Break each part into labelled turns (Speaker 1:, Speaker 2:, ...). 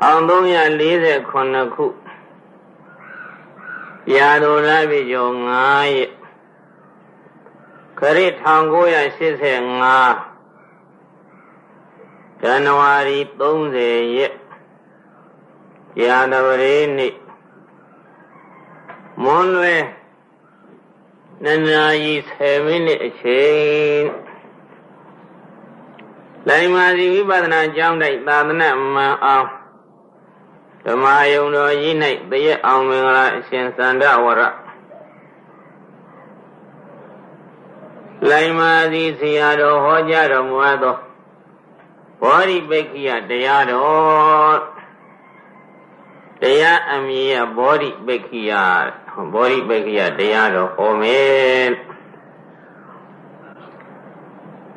Speaker 1: 1348ခုရာတော်လာပြီကျော်9ရက်ခရစ်1985ဇန်နဝါရီ30ရက်ရာတော်ရေနေ့မွန်းလွဲနှစ်နာရီ10မိနစ်အချိန်လိုင်မာစီဝိပဿနာကျောင်းတိုက်သာသနာမှန်အောင် ဓမ္မယုံတော်ကြီး၌တရက်အောင်မင်္ဂလာအရှင်သန္ဓဝရလိုင်မာစီဆရာတော်ဟောကြားတော်မူအပ်သောဘောဓိပိက္ခိယတရားတော်တရားအမည်ရဘောဓိပိက္ခိယဘောဓိပိက္ခိယတရားတော်ဟောမယ်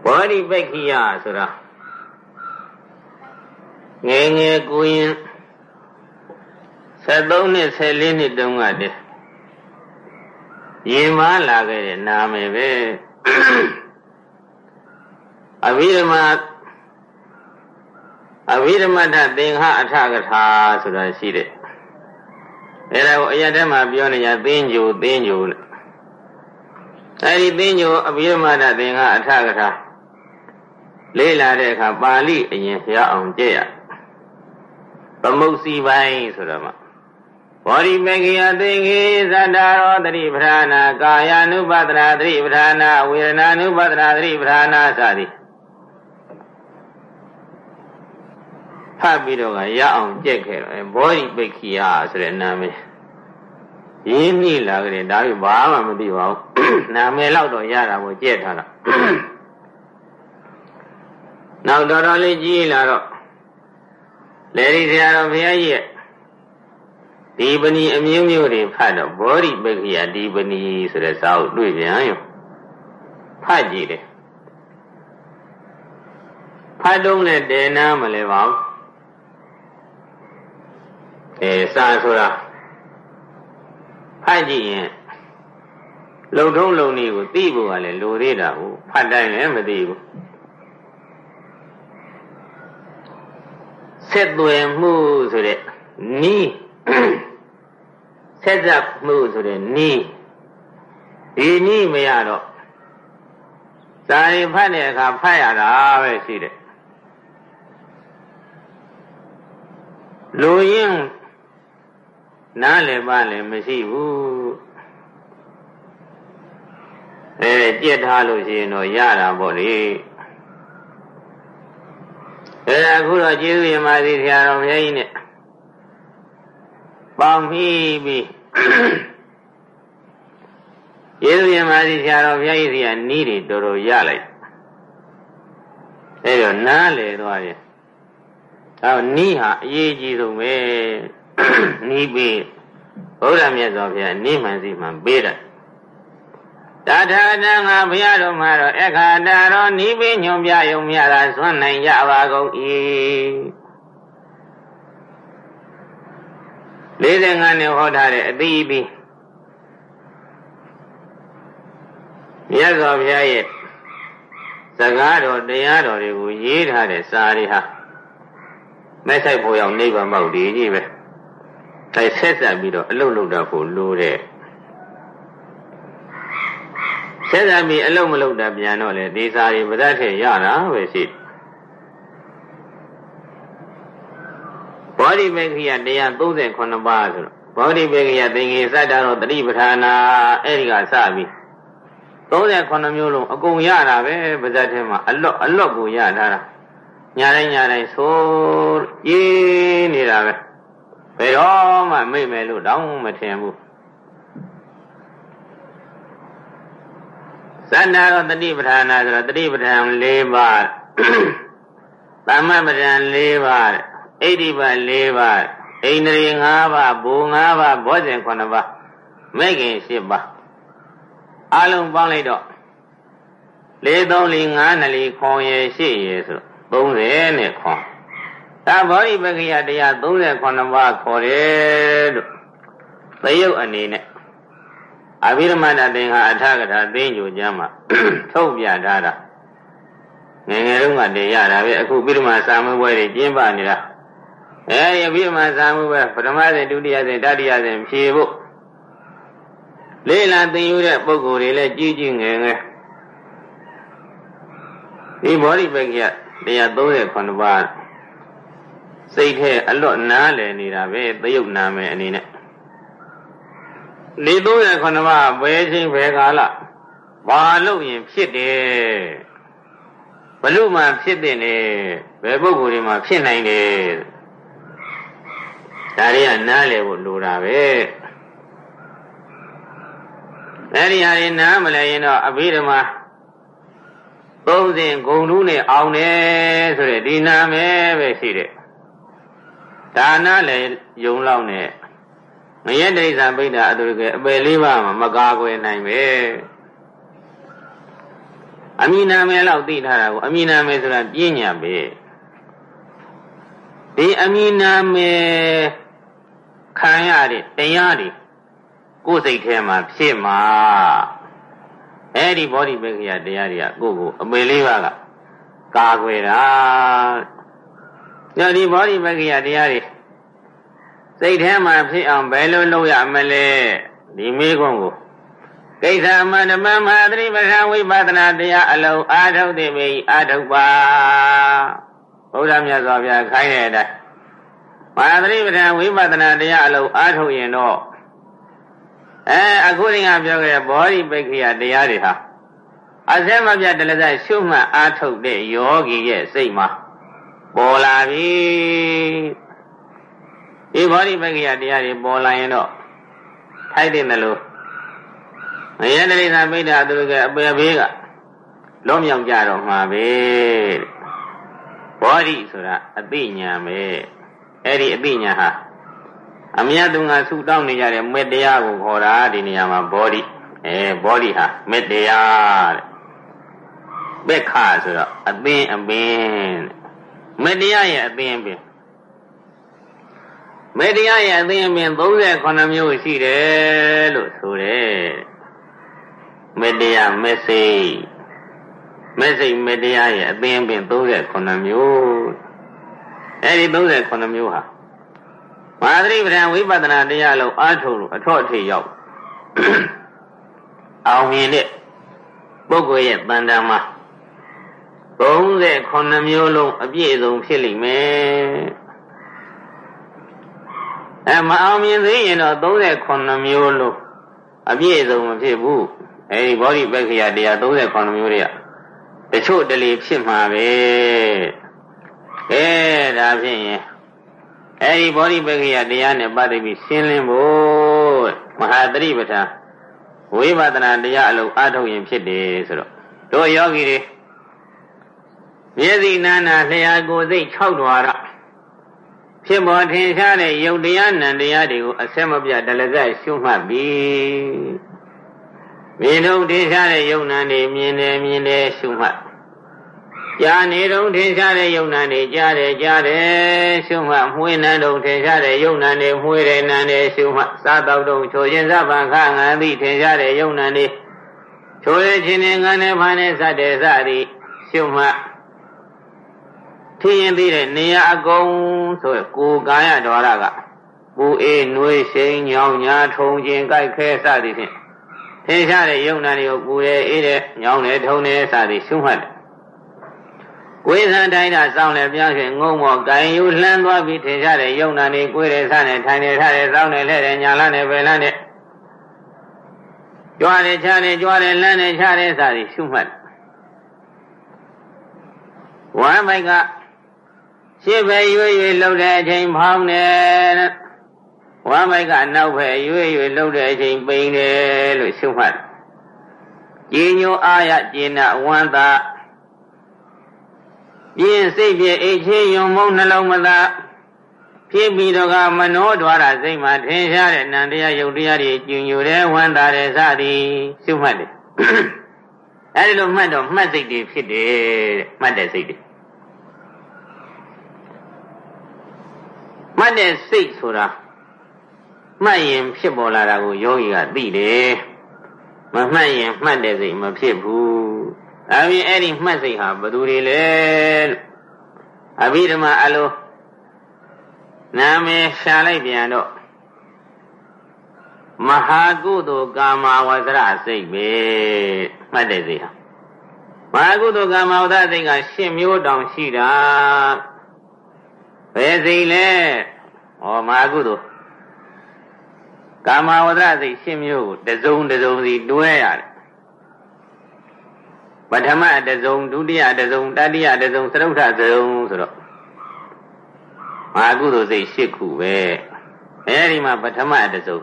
Speaker 1: ဘောဓိပိက္ခိယဆိုတာငယ်ငယ်ကိုရင် 73နှစ်14နှစ်တုန်းကတည်းရင်မလာခဲ့တဲ့နာမည်ပဲအဘိဓမ္မာအဘိဓမ္မတသင်္ဃအထကထာဆိုတာရှိတယ်အဲဒါကိုအရတ္တမှာပြောနေကြသင်္ကြိုသင်္ကြိုလို့အဲဒီသင်္ကြိုအဘိဓမ္မတသင်္ဃအထကထာလေးလာတဲ့အခါပါဠိအရင်ရအောင်ကြည့်ရသမုတ်စီပိုင်းဆိုတော့မှ ဘောရိမေခိယသိငေသတ္တရောတတိပဌာနာကာယ ानु ပဒနာတတိပဌာနာဝေဒနာ ानु ပဒနာတတိပဌာနာစသည်ဖတ်ပြီးတော့ကရအောင်ကြက်ခဲ့တော့ဘောရိပိခိယဆိုတဲ့နာမည်ရင်းနှီးလာကြတယ်ဒါပေဘာမှမသိပါဘူးနာမည်လောက်တော့ရတာကိုကြက်ထားတာနောက်တော်တော်လေးကြီးလာတော့လေဒီဆရာတော်ဘုရားကြီးရဲ့ ဒီပဏီအမျိုးမျိုးတွေဖတ်တော့ဘောဓိပက္ခိယဒီပဏီဆိုတဲ့စာအုပ်တွေ့ပြန်ရောဖတ်ကြည့်တယ်ဖတ်တော့နဲ့တေနာမလဲပါဘူးအဲစာဆိုတာဖတ်ကြည့်ရင်လုံထုံးလုံနည်းကိုသိဖို့ကလည်းလိုသေးတာကိုဖတ်တိုင်းလည်းမသိဘူးဆက်သွယ်မှုဆိုတဲ့နီး ဆက်စပ်မှုဆိုတဲ့နီးဒီနီးမရတော့ဇာရင်ဖတ်တဲ့အခါဖတ်ရတာပဲရှိတယ်လူရင်နားလည်းပါလည်းမရှိဘူးအဲကြက်ထားလို့ရှိရင်တော့ရတာပေါ့လေအဲအခုတော့ကျေးဇူးရင်ပါစီဆရာတော်ဘုရားကြီးနဲ့ ပေါင်းပြီးပြီးကျေးဇူးရင်ပါစီဆရာတော်ဘုရားကြီးစီကနီးတွေတော်တော်ရလိုက်အဲတော့နားလေသွားရင်အဲနီးဟာအရေးကြီးဆုံးပဲနီးပြီးဘုရားမြတ်စွာဘုရားနိမှန်စီမှန်ပေးတယ်တထာတံငါဘုရားတော်မှာတော့အခါတာရောနိဗ္ဗညွန်ပြယုံမြတာသွမ်းနိုင်ကြပါကုန်၏ 45နှစ်ဟောထားတဲ့အတိအပြီးမြတ်စွာဘုရားရဲ့စကားတော်တရားတော်တွေကိုရေးထားတဲ့စာတွေဟာမဲ့ဆိုင်ဖို့ရောက်နိဗ္ဗာန်မောက်ဒီကြီးပဲအဲဆက်ဆက်ပြီးတော့အလုတ်လုတ်တာဖို့လိုတဲ့ဆက်ဆက်ပြီးအလုတ်မလုတ်တာပြန်တော့လေဒီစာတွေပဒတ်ထည့်ရတာပဲရှိ ဘောဓိမေခိယ138ပါးဆိုတော့ဘောဓိမေခိယသင်္ကေသတ္တရောတတိပဌာနာအဲ့ဒီကစပြီး38မျိုးလုံးအကုန်ရတာပဲပါဇတ်ထဲမှာအလော့အလော့ကိုရထားတာညာတိုင်းညာတိုင်းဆိုရင်းနေတာပဲဘယ်တော့မှမိတ်မယ်လို့တောင်းမထင်ဘူးသန္တာရောတတိပဋ္ဌာနာဆိုတော့တတိပဋ္ဌာန်၄ပါးသမ္မပဋ္ဌာန်၄ပါး ဣတိပတ်၄ပါးဣန္ဒြေ၅ပါးဘူ၅ပါးဘောဇဉ်9ပါးမိခင်၈ပါးအလုံးပေါင်းလိုက်တော့၄3 4 5 2 4ခွန်ရရှိရဆိုတော့30နဲ့ခွန်ဒါဘောဓိပက္ခယတရား38ပါးခေါ်တယ်လို့သယုတ်အနေနဲ့အဘိဓမ္မာတသင်္ဟာအထကထာသိညိုကျမ်းမှာထုတ်ပြထားတာငယ်ငယ်တုန်းကတည်းရတာပဲအခုဘိဓမ္မာစာမပွဲတွေကျင်းပနေတာ အဲဒီအပြီးမှသာမှုပဲပထမစဉ်ဒုတိယစဉ်တတိယစဉ်ဖြေဖို့လေးလာသင်ယူတဲ့ပုဂ္ဂိုလ်တွေလည်းကြီးကြီးငယ်ငယ်ဒီဘောဓိပက္ခယ138ပါးစိတ်ထဲအလွတ်နားလည်နေတာပဲသယုတ်နာမယ်အနေနဲ့နေ39ပါးဘယ်ချိန်ဘယ်ကာလဘာလို့ရင်ဖြစ်တယ်ဘလို့မှဖြစ်တဲ့နေဘယ်ပုဂ္ဂိုလ်တွေမှာဖြစ်နိုင်တယ် ဒါတွေကနားလည်ဖို့လိုတာပဲအဲဒီဟာတွေနားမလဲရင်တော့အဘိဓမ္မာသုံးစဉ်ဂုံတူးနဲ့အောင်တယ်ဆိုတဲ့ဒီနာမဲပဲရှိတယ်ဒါနာလည်းယုံလောက်နဲ့ငရဲတိစ္ဆာပိဋ္ဌာအတုရကအပယ်လေးပါးမှာမကာကွယ်နိုင်ပဲအမိနာမဲလောက်သိထားတာကိုအမိနာမဲဆိုတာပြညာပဲဒီအမိနာမဲ ခံရတဲ့တရားတွေကိုယ်စိတ်ထဲမှာဖြစ်မှာအဲ့ဒီဘောဓိပက္ခယတရားတွေကကိုယ့်ကိုအပေလေးပါးကကာကွယ်တာညဒီဘောဓိပက္ခယတရားတွေစိတ်ထဲမှာဖြစ်အောင်ဘယ်လိုလုပ်ရမလဲဒီမေးခွန်းကိုကိစ္စမဓမ္မမသတိပဋ္ဌာန်ဝိပဿနာတရားအလုံးအာထုတ်သိပြီအာထုတ်ပါဘုရားမြတ်စွာဘုရားခိုင်းတဲ့အတိုင်း မဟာသတိပဋ္ဌာန်ဝိပဿနာတရားအလုံးအာထုတ်ရင်တော့အဲအခုရင်ကပြောခဲ့တဲ့ဘောဓိပိက္ခယတရားတွေဟာအစဲမပြတ်တလဇရှုမှတ်အားထုတ်တဲ့ယောဂီရဲ့စိတ်မှာပေါ်လာပြီဒီဘောဓိပိက္ခယတရားတွေပေါ်လာရင်တော့ထိုက်တယ်လို့ငရဲတရိသာမိတ္တာသူတို့ကအပေဘေးကလုံးမြောင်ကြတော့မှာပဲဘောဓိဆိုတာအသိဉာဏ်ပဲ အဲ့ဒီအသိဉာဏ်ဟာအမြတ်သူငါဆုတောင်းနေကြတဲ့မေတ္တရားကိုခေါ်တာဒီနေရာမှာဘောဓိအဲဘောဓိဟာမေတ္တရားတဲ့ဘက်ခဆိုတော့အသင်အပင်မေတ္တရားရဲ့အသင်အပင်မေတ္တရားရဲ့အသင်အပင်38မျိုးရှိတယ်လို့ဆိုတယ်မေတ္တရားမေစိတ်မေစိတ်မေတ္တရားရဲ့အသင်အပင်38မျိုး အဲဒီ38မျိုးဟာမဟာသတိပဋ္ဌာန်ဝိပဿနာတရားလုံးအားထုတ်လို့အထော့အထိရောက်အောင်မြင်တဲ့ပုဂ္ဂိုလ်ရဲ့တန်တမ်းမှာ38မျိုးလုံးအပြည့်အစုံဖြစ်လိမ့်မယ်အဲမအောင်မြင်သေးရင်တော့38မျိုးလုံးအပြည့်အစုံမဖြစ်ဘူးအဲဒီဘောဓိပက္ခယတရား38မျိုးတွေကတချို့တလေဖြစ်မှာပဲ အဲဒါဖြစ်ရင်အဲဒီဘောဓိပက္ခယတရားနဲ့ပတ်သက်ပြီးရှင်းလင်းဖို့မဟာတတိပဋ္ဌာန်ဝိပဿနာတရားအလုံးအထုတ်ရင်ဖြစ်တယ်ဆိုတော့တို့ယောဂီတွေမျက်စိနာနာလျှာကိုယ်စိတ်၆ဓာရဖြစ်ပေါ်ထင်ရှားတဲ့ယုတ်တရားနံတရားတွေကိုအဆက်မပြတ်တလဇက်ရှုမှတ်ပြီးမြင်တော့ထင်ရှားတဲ့ယုတ်နံတွေမြင်တယ်မြင်တယ်ရှုမှတ် ကြားနေတော့ထင်ရှားတဲ့ယုံနာနေကြားတယ်ကြားတယ်ရှုမှမှွေးနေတော့ထင်ရှားတဲ့ယုံနာနေမှွေးတယ်နာနေရှုမှစားတော့တော့ချိုရင်စပန်ခငန်းသည်ထင်ရှားတဲ့ယုံနာနေချိုရခြင်းနဲ့ငန်းနဲ့ဖန်နဲ့စတဲ့စသည်ရှုမှထင်းရင်သေးတဲ့နေရာအကုန်ဆိုကိုကာယဒွါရကပူအေးနှွေးရှိန်ညောင်းညာထုံခြင်းကြိုက်ခဲစသည်ဖြင့်ထင်ရှားတဲ့ယုံနာတွေကိုပူရဲအေးတဲ့ညောင်းတဲ့ထုံတဲ့စသည်ရှုမှတ် တယ်ကိုယ်ဆန်းတိုင်းတာစောင်းလည်းပြောင်းရှင်ငုံမော်ကင်ယူလှမ်းသွားပြီးထင်ရှားတဲ့ယုံနာနေကိုယ်ရဲ့ဆန်းနဲ့ထိုင်နေထားတဲ့စောင်းနဲ့လှဲ့တဲ့ညာလနဲ့ပဲလနဲ့ကြွားတယ်ချားတယ်ကြွားတယ်လမ်းတယ်ချားတယ်စသည်ရှုမှတ်ဝမ်းမိုက်ကရှေ့ပဲရွေ့ရွေ့လှုပ်တဲ့အချိန်ဖောင်းတယ်ဝမ်းမိုက်ကနောက်ပဲရွေ့ရွေ့လှုပ်တဲ့အချိန်ပိန်တယ်လို့ရှုမှတ်ကြည်ညိုအားရကျင်နာဝမ်းသာ ပြင်းစိတ်ပြည့်အိတ်ချေယုံမုံနှလုံးမသာဖြစ်ပြီးတော့ကမနောဒွါရစိတ်မှာထင်ရှားတဲ့နန္တရားယုတ်တရားတွေကျင်ညိုတဲ့ဝန္တာတဲ့စသည်ရှုမှတ်တယ်အဲဒီလိုမှတ်တော့မှတ်စိတ်တွေဖြစ်တယ်မှတ်တဲ့စိတ်တွေမှတ်တဲ့စိတ်ဆိုတာမှတ်ရင်ဖြစ်ပေါ်လာတာကိုယောဂီကသိတယ်မမှတ်ရင်မှတ်တဲ့စိတ်မဖြစ်ဘူး ဒါပြင်အဲ့ဒီမှတ်စိတ်ဟာဘသူတွေလဲလို့အဘိဓမ္မာအလိုနာမည်ရှာလိုက်ပြန်တော့မဟာကုသိုလ်ကာမဝဇ္ဇရစိတ်ပဲမှတ်တယ်စီဟာမဟာကုသိုလ်ကာမဝဇ္ဇရစိတ်ကရှင်မျိုးတောင်ရှိတာဘယ်စိတ်လဲဩမဟာကုသိုလ်ကာမဝဇ္ဇရစိတ်ရှင်မျိုးကိုတစုံတစုံစီတွဲရတယ် ပထမတစုံဒုတိယတစုံတတိယတစုံသရုပ်ထတစုံဆိုတော့မဟာကုသိုလ်စိတ်၈ခုပဲအဲဒီမှာပထမတစုံ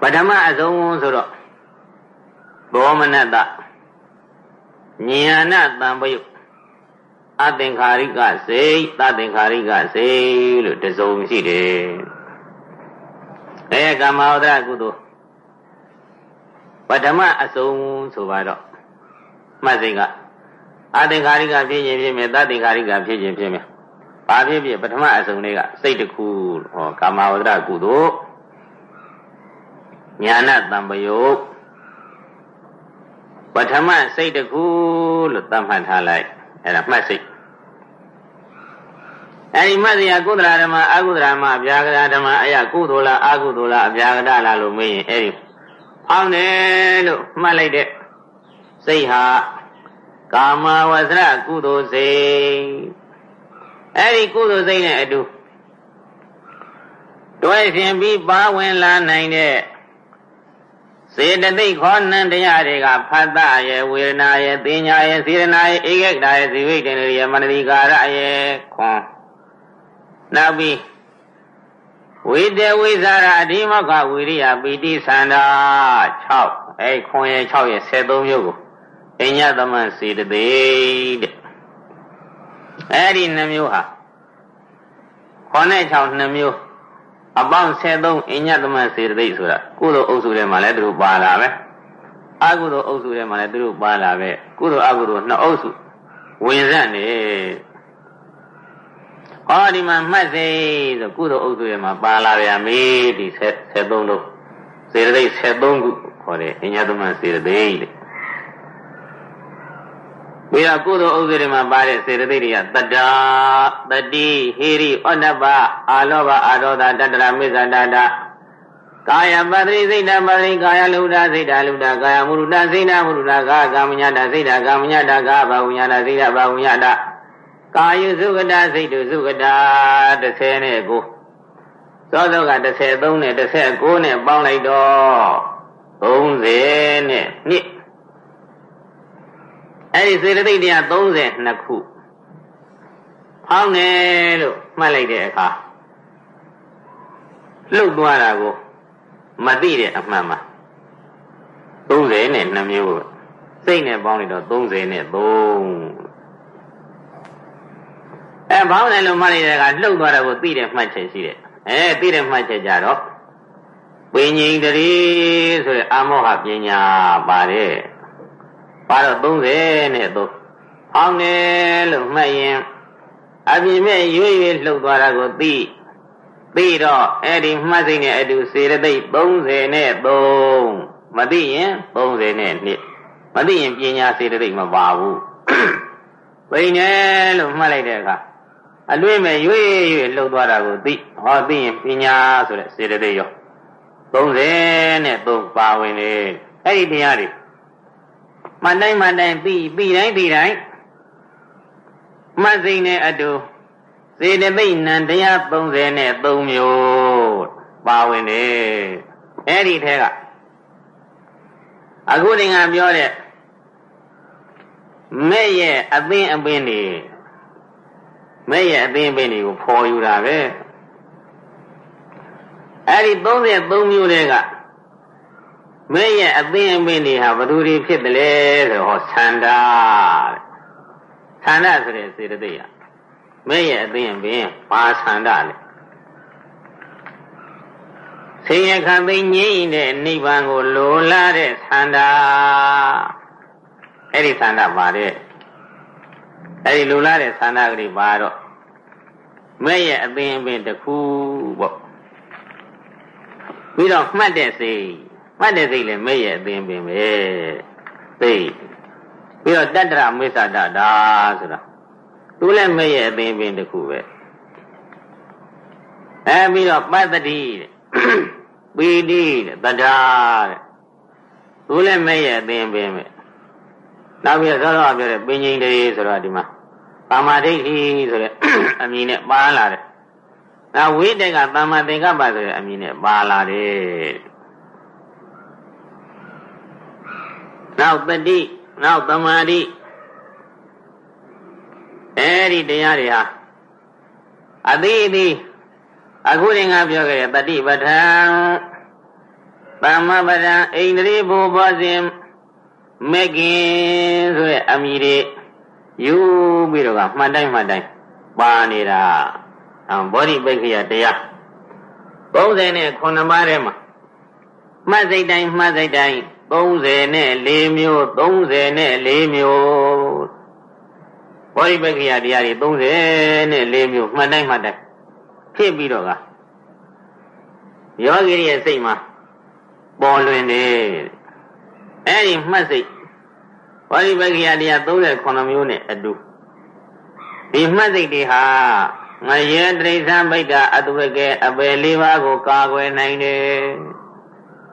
Speaker 1: ပထမအစုံဆိုတော့ဘောမနတဉာဏတံပယုအသင်္ခါရိကစိတ်သသင်္ခါရိကစိတ်လို့တစုံရှိတယ်အဲကမ္မဝဒကုသိုလ် ပထမအစုံဆိုပါတော့မှတ်စိတ်ကအသင်္ခါရိကဖြစ်ခြင်းဖြစ်မယ်သသင်္ခါရိကဖြစ်ခြင်းဖြစ်မယ်ဘာဖြစ်ဖြစ်ပထမအစုံလေးကစိတ်တစ်ခုဟောကာမဝဒ္ဒကုသိုလ်ညာဏတံပယုတ်ပထမစိတ်တစ်ခုလို့သတ်မှတ်ထားလိုက်အဲ့ဒါမှတ်စိတ်အဲဒီမှတ်စရာကုသလဓမ္မအကုသလဓမ္မအဗျာဂရဓမ္မအယကုသိုလ်လားအကုသိုလ်လားအဗျာဂရလားလို့မေးရင်အဲဒီ ဖောင်းတယ်လို့မှတ်လိုက်တဲ့စိတ်ဟာကာမဝဇ္ဇရကုသိုလ်စိတ်အဲ့ဒီကုသိုလ်စိတ်နဲ့အတူတွဲရှင်ပြီးပါဝင်လာနိုင်တဲ့စေတသိက်ခေါနံတရားတွေကဖတ်တရဲ့ဝေဒနာရဲ့ပညာရဲ့စေရနာရဲ့ဧကဂတာရဲ့ဇိဝိတ္တရဲ့မနတိကာရရဲ့ခွန်နောက်ပြီး ဝိတဝိဇာရအဓိမကဝိရိယပီတိသန္တာ6အဲခွန်ရဲ့6ရဲ့73မျိုးကိုအညသမစေတသိက်တဲ့အဲ့ဒီနှမျိုးဟာခွန်နဲ့6နှမျိုးအပေါင်း73အညသမစေတသိက်ဆိုတာကုသိုလ်အုပ်စုထဲမှာလည်းသူတို့ပါလာပဲအကုသိုလ်အုပ်စုထဲမှာလည်းသူတို့ပါလာပဲကုသိုလ်အကုသိုလ်နှစ်အုပ်စုဝင်ဆက်နေ ဟောဒီမှာမှတ်စေဆိုကုသိုလ်အုပ်စုထဲမှာပါလာဗျာမေးဒီ73လုံးစေတသိက်73ခုခေါ်တယ်အညသမစေတသိက်တဲ့ပြီးတော့ကုသိုလ်ဥစ္စေတွေမှာပါတဲ့စေတသိက်တွေကတတ္တာတတိဟိရိဩနပအာလောဘအာရောဒတတ္တရာမိစ္ဆာတတကာယပတ္တိစိတ်တပတ္တိကာယလုဒ္ဒစိတ်တလုဒ္ဒကာယမုရုဒ္ဒစိတ်တမုရုဒ္ဒကာကာမညတစိတ်တကာမညတကာဘာဝညတစိတ်တဘာဝညတ ကာယစုကတစိတ်တုစုကတ30နဲ့ကိုသောသောက33နဲ့39နဲ့ပေါင်းလိုက်တော့30နဲ့နှစ်အဲ့ဒီစေတသိက်တရား32ခုဖောင်းတယ်လို့မှတ်လိုက်တဲ့အခါလှုပ်သွားတာကိုမသိတဲ့အမှန်မှာ30နဲ့2မျိုးစိတ်နဲ့ပေါင်းလိုက်တော့30နဲ့3 အဲဘောင်းတယ်လို့မှတ်လိုက်တဲ့အခါလှုပ်သွားတာကိုသိတဲ့မှတ်ချက်ရှိတယ်အဲသိတဲ့မှတ်ချက်ကြတော့ပင်ငိန်တရီဆိုတဲ့အာမောဟပညာပါတယ်ပါတော့30နဲ့သုံးအောင်းတယ်လို့မှတ်ရင်အပြင်မဲ့ရွေ့ရွေ့လှုပ်သွားတာကိုသိပြီးတော့အဲ့ဒီမှတ်စိတ်နဲ့အတူစေတသိက်30နဲ့3မသိရင်30နဲ့2မသိရင်ပညာစေတသိက်မပါဘူးပိနေလို့မှတ်လိုက်တဲ့အခါ အလွင့်မဲ့ရွေ့ရွေ့လှုပ်သွားတာကိုသိဟောသိရင်ပညာဆိုတဲ့စေတသိက်ရော30နဲ့3ပါဝင်လေအဲ့ဒီတရားတွေမှန်တိုင်းမှန်တိုင်းပြီးပြီးတိုင်းပြီးတိုင်းမှတ်စိတ်နဲ့အတူစေတသိက်နံတရား30နဲ့3မျိုးပါဝင်တယ်အဲ့ဒီထဲကအခုတင်ကပြောတဲ့မဲ့ရဲ့အသင်းအပင်းတွေ မဲ့ရဲ့အသင်းအပင်းတွေကိုဖော်ယူတာပဲအဲ့ဒီ33မျိုးတွေကမဲရဲ့အသင်းအမင်းတွေဟာဘသူတွေဖြစ်တယ်လဲဆိုဟောသန္တာတဲ့သန္တာဆိုတဲ့စေတသိက်ဟာမဲရဲ့အသင်းအမင်းဘာသန္တာလဲဆင်းရဲခံသိငြိမ့်တဲ့နိဗ္ဗာန်ကိုလိုလားတဲ့သန္တာအဲ့ဒီသန္တာပါတဲ့ အဲ့ဒီလိုလားတဲ့သန္တာကလေးပါတော့မဲရဲ့အသင်းအမင်းတစ်ခုပေါ့ပြီးတော့မှတ်တဲ့စိတ်မှတ်တဲ့စိတ်လည်းမဲ့ရဲ့အသင်ပင်ပဲသိပြီးတော့တတ္တရမိစ္ဆာတတာဆိုတာသူလည်းမဲ့ရဲ့အသင်ပင်တစ်ခုပဲအဲပြီးတော့ပတ္တိတဲ့ပီတိတဲ့တဒါတဲ့သူလည်းမဲ့ရဲ့အသင်ပင်ပဲနောက်ပြီးတော့သောတော်ပြောတဲ့ပင်ငိမ့်တည်းဆိုတော့ဒီမှာ ပါမဒိဋ္ဌိဆိုတဲ့အမည်နဲ့ပါလာတယ်နောက်ဝိတ္တကပါမသင်္ကပ္ပဆိုတဲ့အမည်နဲ့ပါလာတယ်နောက်တတိနောက်သမာဓိအဲဒီတရားတွေဟာအသေးအသေးအခုရင်ကပြောခဲ့တဲ့တတိပဋ္ဌာန်သမ္မပဒံဣန္ဒြေဘူဘောဇင်မကင်ဆိုတဲ့အမိတွေ ယူပြီးတော့ကမှတ်တိုင်းမှတ်တိုင်းပါနေတာဘောဓိပိက္ခယတရား30နဲ့9ပါးထဲမှာမှတ်စိတ်တိုင်းမှတ်စိတ်တိုင်း34မျိုး34မျိုးဘောဓိပက္ခယတရားတွေ34မျိုးမှတ်တိုင်းမှတ်တိုင်းဖြစ်ပြီးတော့ကယောဂီရဲ့စိတ်မှာပေါ်လွင်နေအဲ့ဒီမှတ်စိတ် ဘောဓိပက္ခယတရား38မျိုးနဲ့အတူဒီမှတ်စိတ်တွေဟာငရဲတိရစ္ဆာန်ပိဋကအတုရကေအပယ်လေးပါးကိုကာကွယ်နိုင်တယ်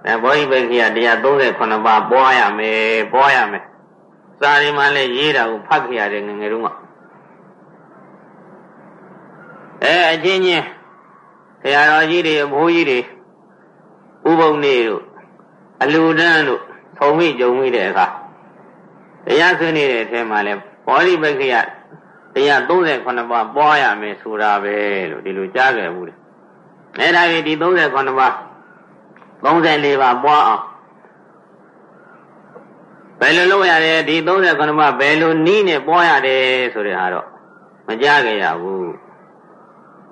Speaker 1: အဲဘောဓိပက္ခယတရား38ပါးပွားရမယ်ပွားရမယ်စာရီမှလည်းရေးတာကိုဖတ်ခရတယ်ငငယ်တုန်းကအဲအချင်းချင်းဆရာတော်ကြီးတွေအဘိုးကြီးတွေဥပုံနေတို့အလူတန်းတို့ထုံမိကြုံမိတဲ့အခါ တရားဆွေးနေတဲ့အထဲမှာလဲဘောဓိပက္ခယတရား38ပါးပွားရမယ်ဆိုတာပဲလို့ဒီလိုကြားခဲ့ဘူးလေအဲဒါကြီးဒီ38ပါး34ပါးပွားအောင်ဘယ်လိုလုပ်ရလဲဒီ39ပါးဘယ်လိုနီးနဲ့ပွားရတယ်ဆိုတဲ့ဟာတော့မကြားကြရဘူး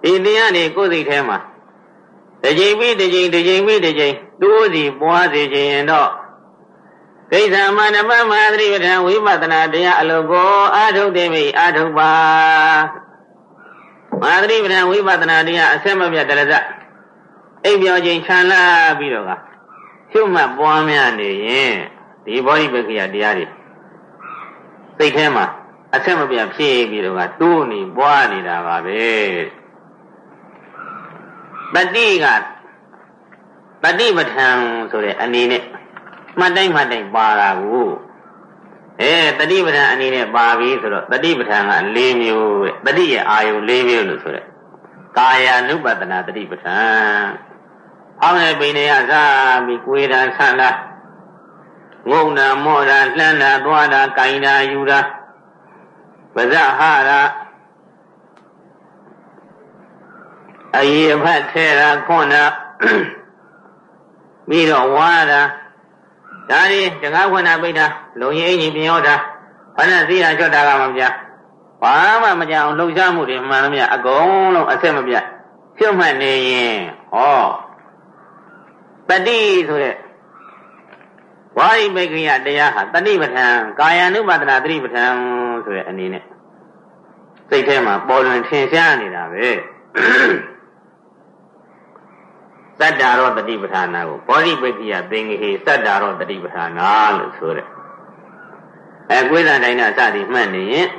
Speaker 1: ဒီတရားတွေကိုယ်စိတ်ထဲမှာတစ်ချိန်ပြီးတစ်ချိန်တစ်ချိန်ပြီးတစ်ချိန်တိုးစီပွားစေခြင်းတော့ ဒိဋ္ဌာမနပမဟာသတိပဋ္ဌာန်ဝိပဿနာတရားအလိုကိုအာထုတ်သိမိအာထုတ်ပါမဟာသတိပဋ္ဌာန်ဝိပဿနာတရားအဆက်မပြတ်တရဇအိပ်ပြောခြင်းခြံလာပြီးတော့ကရှုမှတ်ပွားများနေရင်ဒီဘောဓိပက္ခယတရားတွေစိတ်ထဲမှာအဆက်မပြတ်ဖြစ်ပြီးတော့ကတိုးနေပွားနေတာပါပဲတတိကတတိပဋ္ဌာန်ဆိုတဲ့အနေနဲ့ မှတ်တိုင်းမှတ်တိုင်းပါတာကိုအဲတတိပဋ္ဌာန်အနေနဲ့ပါပြီဆိုတော့တတိပဋ္ဌာန်က၄မျိုးတဲ့တတိရဲ့အာယု၄မျိုးလို့ဆိုတဲ့ကာယ ानु ပတနာတတိပဋ္ဌာန်။အောင်းတဲ့ပိနေရစားပြီးကိုယ်တန်ဆန့်လာငုံနာမောတာလှမ်းတာသွားတာကင်တာယူတာပါဇဟရာအယေဖတ်ထဲတာခွန်းတာပြီးတော့ဝါတာ ဒါဒီတကားခွန်းတာပိတ်တာလုံရင်အင်းကြီးပြင်ရောတာဘာနဲ့သိတာချွတ်တာကမှမပြဘာမှမကြအောင်လှုပ်ရှားမှုတွေမှန်သမျှအကုန်လုံးအဆက်မပြတ်ဖြုတ်မှတ်နေရင်ဟောတတိဆိုတဲ့ဝါရိမေကယတရားဟာတတိပဋ္ဌာန်ကာယ ानु ပဒနာတတိပဋ္ဌာန်ဆိုတဲ့အနေနဲ့စိတ်ထဲမှာပေါ်လွင်ထင်ရှားနေတာပဲ သတ္တာရောတတိပဋ္ဌာနာကိုဘောဓိပက္ခိယသင်္ကေဟိသတ္တာရောတတိပဋ္ဌာနာလို့ဆိုတယ်အဲကွေးသံတိုင်းကစသည်မှတ်နေရင်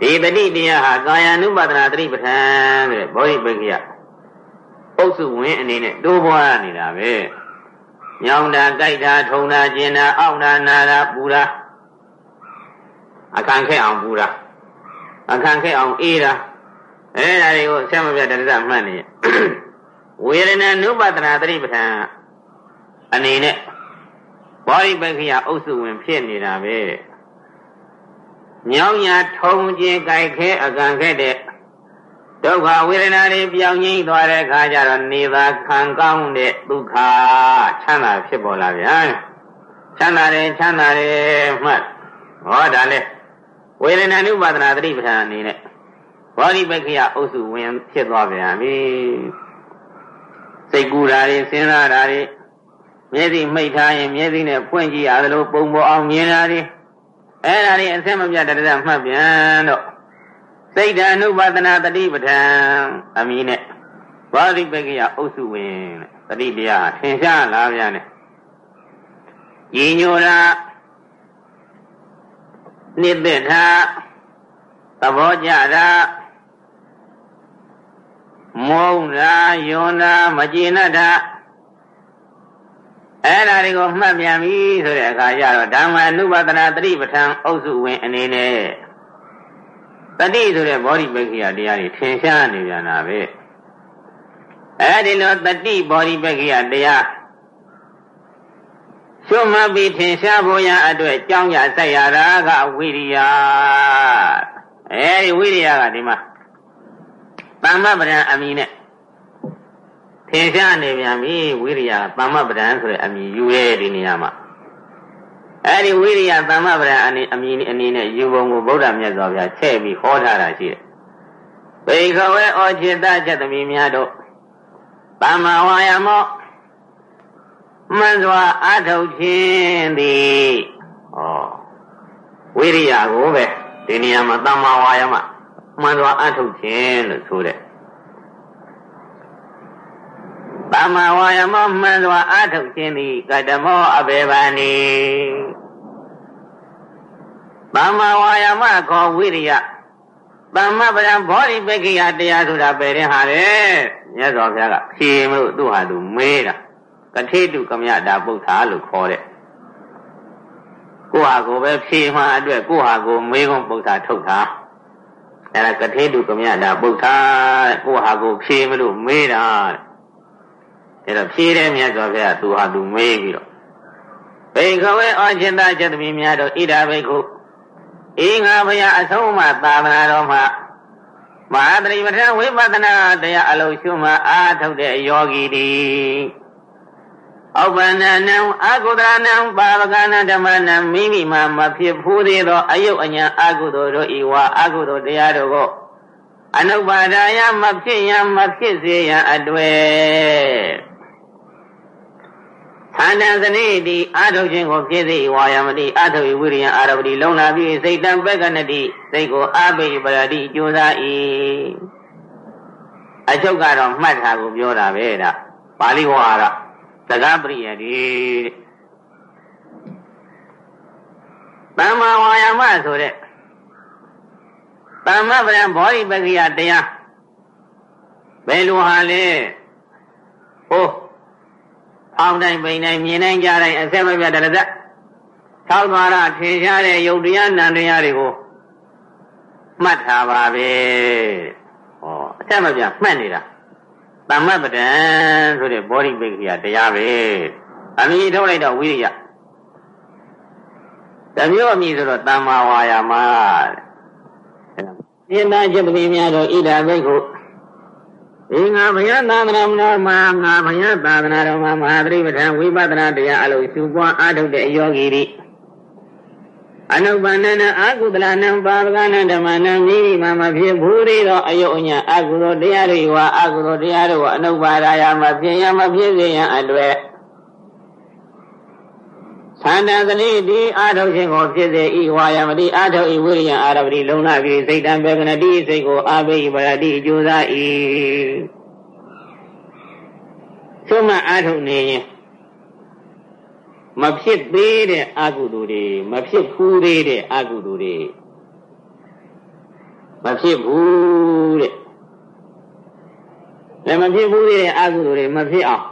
Speaker 1: ဒီတတိတရားဟာကာယ ानु ပဒနာတတိပဋ္ဌာန်တဲ့ဘောဓိပက္ခိယပုစုဝင်အနေနဲ့တိုးပွားနေတာပဲညောင်းတာကြိုက်တာထုံတာကျင်တာအောင့်တာနာတာပူတာအခန့်ခက်အောင်ပူတာအခန့်ခက်အောင်အေးတာအဲဒါတွေကိုဆက်မပြတ်တရမှတ်နေ ဝေဒနာနုပဒနာသတိပဋ္ဌာန်အနေနဲ့ဘောဓိပက္ခယအုပ်စုဝင်ဖြစ်နေတာပဲညောင်းညာထုံခြင်းကြိုက်ခဲအကန်ခဲတဲ့ဒုက္ခဝေဒနာတွေပြောင်းငိမ့်သွားတဲ့အခါကျတော့နေသာခံကောင်းတဲ့ဒုက္ခချမ်းသာဖြစ်ပေါ်လာဗျာချမ်းသာတယ်ချမ်းသာတယ်မှတ်ဟောဒါလေဝေဒနာနုပါဒနာသတိပဋ္ဌာန်အနေနဲ့ဘောဓိပက္ခယအုပ်စုဝင်ဖြစ်သွားပြန်ပြီ စိတ်ကူတာတွေစဉ်းစားတာတွေမျက်စိမိတ်ထားရင်မျက်စိနဲ့ဖွင့်ကြည့်ရသလိုပုံပေါ်အောင်မြင်တာတွေအဲ့ဒါတွေအစမပြတ်တရမှတ်ပြန်တော့စိတ်ဓာနုပါဒနာတတိပဋ္ဌာန်အမည်နဲ့ဘာတိပက္ခယအုပ်စုဝင်တတိတရားထင်ရှားလာပြန်တယ်။ညီညိုတာနှစ်သက်တာသဘောကြတာ မုံတာယွန်တာမကျေနပ်တာအဲ့ဒါတွေကိုမှတ်ပြန်ပြီဆိုတဲ့အခါကျတော့ဓမ္မအနုပါဒနာတတိပဋ္ဌာန်အုပ်စုဝင်အနေနဲ့တတိဆိုတဲ့ဘောဓိပက္ခိယတရားတွေထင်ရှားနေပြန်တာပဲအဲ့ဒီလိုတတိဘောဓိပက္ခိယတရားရှုမှတ်ပြီးထင်ရှားဖို့ရန်အတွက်ကြောင်းကြဆက်ရတာကဝိရိယအဲဒီဝိရိယကဒီမှာ သမ္မပဒံအမည်နဲ့ထင်ရှားနေပြန်ပြီဝိရိယသမ္မပဒံဆိုတဲ့အမည်ယူရဲဒီနေရာမှာအဲဒီဝိရိယသမ္မပဒံအနေအမည်အနေနဲ့ယူပုံကိုဗုဒ္ဓမြတ်စွာဘုရားချဲ့ပြီးဟောထားတာရှိတယ်။ဘေခဝဲဩจิตချက်သမီးများတို့သမ္မာဝါယာမောမှန်စွာအထုတ်ခြင်းသည်ဩဝိရိယကိုပဲဒီနေရာမှာသမ္မာဝါယာမ မှန်စွာအထုတ်ခြင်းလို့ဆိုတဲ့သမ္မာဝါယာမမှန်စွာအထုတ်ခြင်းသည်ကတမောအဘေဘာနိသမ္မာဝါယာမခေါ်ဝိရိယသမ္မာပဒံဘောဓိပက္ခိယတရားဆိုတာပဲရင်ဟာလေမြတ်စွာဘုရားကဖြေမလို့သူ့ဟာသူမေးတာကထေတုကမြတာပု္ပ္ပာလို့ခေါ်တဲ့ကိုဟာကိုပဲဖြေမှအတွက်ကိုဟာကိုမေးခွန်းပု္ပ္ပာထုတ်တာ အဲဒါကထေတုကမြတာပု္ပ္ပာကိုဟာကိုဖြေမလို့မေးတာအဲတော့ဖြေတဲ့မြတ်စွာဘုရားသူဟာသူမေးပြီးတော့ဘေခဝေအချင်းသားချက်သမီးများတို့ဣဒာဘိက္ခုဤငါဘုရားအဆုံးမသာသနာတော်မှာမဟာတရိပဋ္ဌာန်ဝိပဿနာတရားအလုံးရှုမှအာထုတ်တဲ့ယောဂီတိ ဩပန္နနံအာကုဒရဏံပါဝကနံဓမ္မနံမိမိမှာမဖြစ်ဘူးသေးသောအယုတ်အညာအာကုသိုလ်တို့ဤဝါအာကုသိုလ်တရားတို့ကိုအနုပါဒာယမဖြစ်ရန်မဖြစ်စေရန်အတွေ့သန္တန်စနေတိအာထုတ်ခြင်းကိုဖြစ်စေဝါယမတိအာထုတ်ဝိရိယအာရပတိလုံလာပြီးစိတ်တံပက္ကနတိစိတ်ကိုအာဘိပရတိကြိုးစား၏အချုပ်ကတော့မှတ်တာကိုပြောတာပဲဒါပါဠိဝါရ စကားပရိယတိတမ္မာဝါယမဆိုတဲ့တမ္မပရံဘောဓိပက္ခိယတရားဘယ်လိုဟာလဲဟိုအောင်တိုင်းပိန်တိုင်းမြင်တိုင်းကြားတိုင်းအဆက်မပြတ်တရဇက်သောသွားရထင်ရှားတဲ့ယုတ်တရားနံတရားတွေကိုမှတ်ထားပါပဲဟောအဆက်မပြတ်မှတ်နေတာ သမ္မပဒံဆိုတဲ့ဘောဓိပိက္ခိယတရားပဲအမည်ထုတ်လိုက်တော့ဝိရိယတမျိုးအမည်ဆိုတော့တမ္မာဝါယာမတဲ့ဉာဏ်จิตတိများတော့ဣဒာဘိက္ခုဒီငါဘုရားသာသနာတော်မှာငါဘုရားသာသနာတော်မှာမဟာသတိပဋ္ဌာန်ဝိပဿနာတရားအလုံးစုပွားအားထုတ်တဲ့ယောဂီတွေ အနုပန္နနအာကုသလနံပါဝကနံဓမ္မနံမိမိမှာမဖြစ်ဘူးသေးသောအယုတ်အညာအာကုသိုလ်တရားတွေဝါအာကုသိုလ်တရားတို့အနုပါဒာယမဖြစ်ရမဖြစ်စေရန်အတွေ့သန္တသလိတိအာထုတ်ခြင်းကိုဖြစ်စေဤဝါယမတိအာထုတ်ဤဝိရိယအာရပတိလုံလပြီးစိတ်တံပေကနတိစိတ်ကိုအာဘိပရတိအကျိုးစား၏သို့မှအာထုတ်နေရင် မဖြစ်သေးတဲ့အကုသိုလ်တွေမဖြစ်ဘူးသေးတဲ့အကုသိုလ်တွေမဖြစ်ဘူးတဲ့လည်းမဖြစ်ဘူးသေးတဲ့အကုသိုလ်တွေမဖြစ်အောင်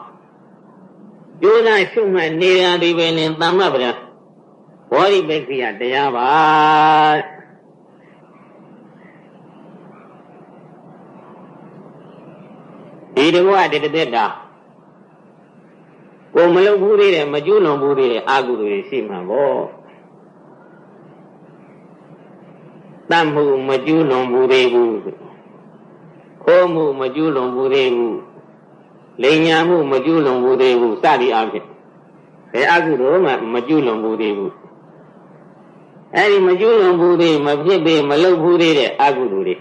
Speaker 1: ကျိုးစားရှုမှတ်နေရသည်ပဲနဲ့သမ္မပဒဘောဓိပက္ခိယတရားပါဒီတဘဝတတသက်တာ ကိုမလုပ်ဘူးသေးတယ်မကျူးလွန်ဘူးသေးတယ်အာဟုတွေရှိမှာပေါ့တတ်မှုမကျူးလွန်ဘူးသေးဘူးခိုးမှုမကျူးလွန်ဘူးသေးဘူးလိန်ညာမှုမကျူးလွန်ဘူးသေးဘူးစသည်အဖြစ်ဘယ်အကုသိုလ်မှမကျူးလွန်ဘူးသေးဘူးအဲ့ဒီမကျူးလွန်ဘူးသေးမဖြစ်သေးမလုပ်ဘူးသေးတဲ့အကုသိုလ်တွေ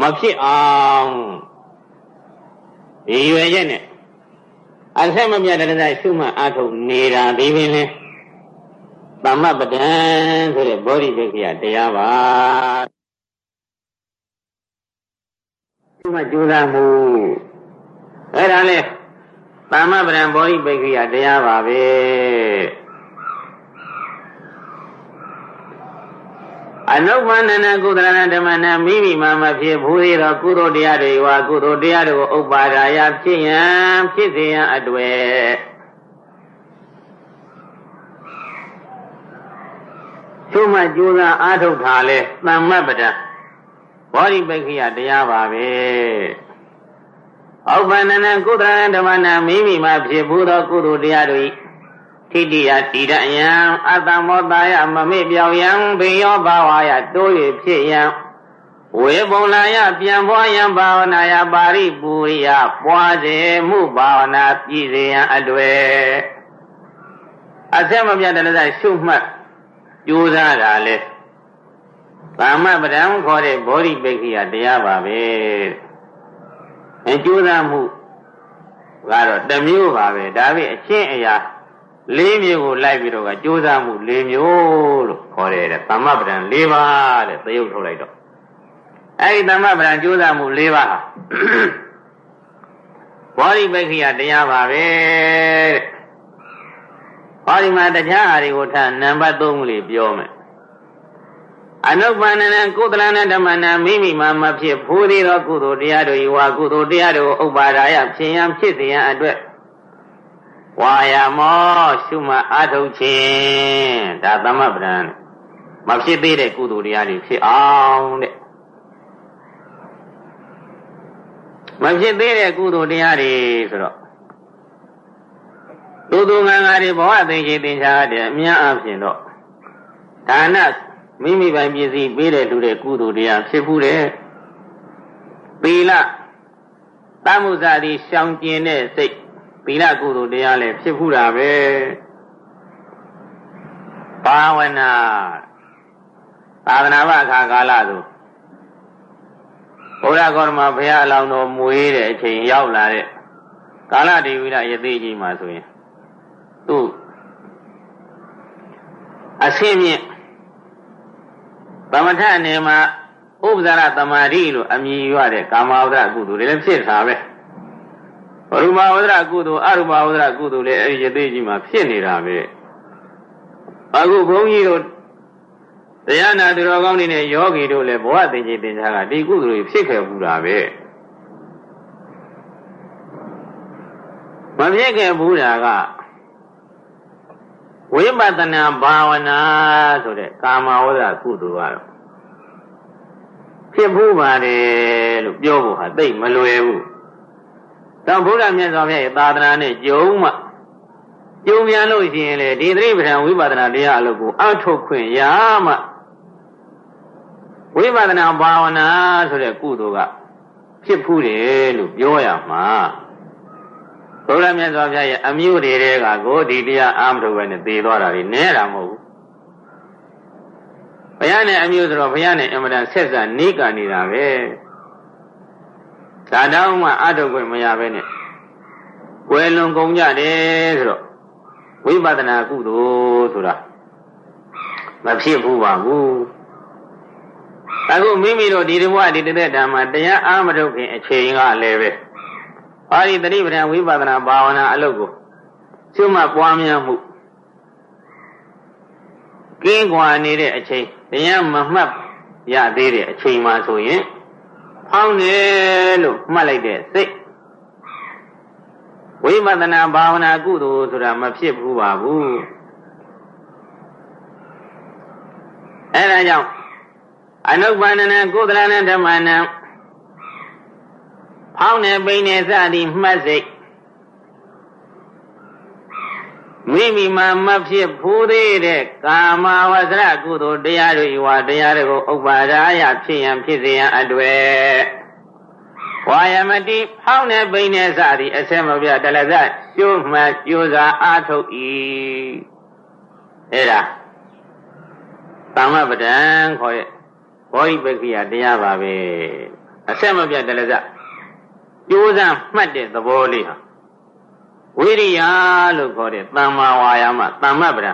Speaker 1: မဖြစ်အောင်ဒီရွယ်ချက်နဲ့ အဆက်မမြတ်တရားရှုမှတ်အထုတ်နေတာဒီပင်လဲသမ္မပဒံဆိုတဲ့ဘောဓိပက္ခယတရားပါမှကြိုးစားမှုအဲ့ဒါလေသမ္မပဒံဘောဓိပက္ခယတရားပါပဲ အနုပန္နနကုသလနာဓမ္မနာမိမိမှမဖြစ်ဘူးသေးသောကုသိုလ်တရားတွေဝါကုသိုလ်တရားတွေကိုဥပ္ပါဒါယဖြစ်ရန်ဖြစ်စေရန်အတွေ့သူမှကြိုးစားအားထုတ်တာလဲသမ္မပဒံဘောဓိပိခိယတရားပါပဲဥပ္ပန္နနကုသလဓမ္မနာမိမိမှဖြစ်ဘူးသောကုသိုလ်တရားတွေ ထိတိယတိရယံအတ္တမောတာယမမေ့ပြောင်ယံဘေယောဘာဝယတိုး၍ဖြစ်ယံဝေပုံလာယပြန်ပွားယံဘာဝနာယပါရိပူရိယပွားစေမှုဘာဝနာပြည့်စေယံအတွေ့အဆက်မပြတ်တဲ့ရှုမှတ်ကြိုးစားတာလေကာမပဒံခေါ်တဲ့ဘောဓိပိက္ခိယတရားပါပဲအဲကြိုးစားမှုကတော့တစ်မျိုးပါပဲဒါပေအချင်းအရာ လေးမျိုးကိုလိုက်ပြီးတော့ကကြိုးစားမှုလေးမျိုးလို့ခေါ်တယ်တဲ့သမ္မပဒံ၄ပါးတဲ့သရုပ်ထုတ်လိုက်တော့အဲဒီသမ္မပဒံကြိုးစားမှု၄ပါးဟာဘောဓိပိက္ခိယတရားပါပဲတဲ့ဟောဒီမှာတရားဟာတွေကိုထားနံပါတ်3လေးပြောမယ်အနုပန္နနကုသလနာဓမ္မနာမိမိမှာမဖြစ်ဘူးသေးသောကုသိုလ်တရားတို့ဤဝါကုသိုလ်တရားတို့ဥပ္ပါဒါယဖြစ်ရန်ဖြစ်စေရန်အတွက် ဝါယာမောရှုမှအာထုတ်ခြင်းဒါသမပဒံမဖြစ်သေးတဲ့ကုသိုလ်တရားတွေဖြစ်အောင်တဲ့မဖြစ်သေးတဲ့ကုသိုလ်တရားတွေဆိုတော့သူသူငါငါတွေဘဝသိခြင်းသင်္ချာတဲ့အများအပြားတော့ဒါနမိမိပိုင်ပစ္စည်းပေးတဲ့လူတဲ့ကုသိုလ်တရားဖြစ်ဘူးတဲ့သီလတမှုစာသည်ရှောင်ကျင်တဲ့စိတ် သီလကုသိုလ်တရားလည်းဖြစ်ဘူးတာပဲဘာဝနာသာသနာ့အခါကာလသို့ဘုရားကောရမဘုရားအလောင်းတော်မွေးတဲ့အချိန်ရောက်လာတဲ့ကာလဒေဝိရယသိကြီးမှာဆိုရင်သူ့အဆင့်မြင့်သမထအနေမှာဥပဇာရတမာတိလို့အမည်ရတဲ့ကာမဝဒကုသိုလ်တွေလည်းဖြစ်တာပဲ ရူပဝဒကုသိုလ်အရူပဝဒကုသိုလ်လည်းအဲဒီရသေးကြီးမှာဖြစ်နေတာပဲအခုဘုန်းကြီးတို့တရားနာသူတော်ကောင်းတွေနဲ့ယောဂီတို့လည်းဘဝသိခြင်းတင်စားကဒီကုသိုလ်တွေဖြစ်ခဲ့ဘူးတာပဲမဖြစ်ခဲ့ဘူးတာကဝိပဿနာဘာဝနာဆိုတဲ့ကာမဝဇ္ဇကုသိုလ်ကတော့ဖြစ်ဘူးပါတယ်လို့ပြောဖို့ဟာသိမလွယ်ဘူး။ တော့ဘုရားမြတ်စွာဘုရားရဲ့သာသနာနဲ့ကြုံမှကြုံပြန်လို့ရှိရင်လေဒီသတိပဋ္ဌာန်ဝိပဿနာတရားအလုပ်ကိုအထုတ်ခွင့်ရမှဝိပဿနာဘာဝနာဆိုတဲ့ကုသိုလ်ကဖြစ်ဘူးတယ်လို့ပြောရမှာ။ဘုရားမြတ်စွာဘုရားရဲ့အမျိုးတွေကကိုဒီတရားအာမထုတ်ပဲနဲ့သေသွားတာတွေနဲတာမဟုတ်ဘူးဘုရားနဲ့အမျိုးဆိုတော့ဘုရားနဲ့အင်မတန်ဆက်ဆံနေကနေတာပဲ ဒါတောင်မှအထုတ်ခွင့်မရပဲနဲ့ကွယ်လွန်ကုန်ကြတယ်ဆိုတော့ဝိပဿနာကုသိုလ်ဆိုတာမဖြစ်ဘူးပါဘူးအခုမိမိတို့ဒီဘဝဒီတသက်ဓမ္မတရားအာမထုတ်ခင်အချိန်ကလည်းပဲအာဒီတတိပဒံဝိပဿနာဘာဝနာအလုပ်ကိုရှုမှတ်ပွားများမှုကင်းကွာနေတဲ့အချိန်တရားမမှတ်ရသေးတဲ့အချိန်မှဆိုရင် ဖောင်းတယ်လို့မှတ်လိုက်တဲ့စိတ်ဝိပဿနာဘာဝနာကုသိုလ်ဆိုတာမဖြစ်ဘူးပါဘူးအဲဒါကြောင့်အနုပ္ပန္နနကုသလနဓမ္မနံဖောင်းနေပိန်နေစသည်မှတ်စိတ် မိမိမှာမဖြစ်ဘူးသေးတဲ့ကာမဝဇ္ဇရကုသိုလ်တရားတွေဝါတရားတွေကိုဥပ္ပါဒါယဖြစ်ရန်ဖြစ်စေရန်အတွေ့ဝါယမတိဖောင်းနေပိန်နေစသည်အစမပြတလဇကျိုးမှကျိုးစာအာထုတ်၏အဲ့ဒါသမ္မပဒံခေါ်ရဲ့ဘောဓိပက္ခိယတရားပါပဲအဆက်မပြတ်တလဇကြိုးစားမှတ်တဲ့သဘောလေးဟာ ဝိရိယလို့ခေါ်တဲ့တမ္မာဝါယာမတမ္မပဒ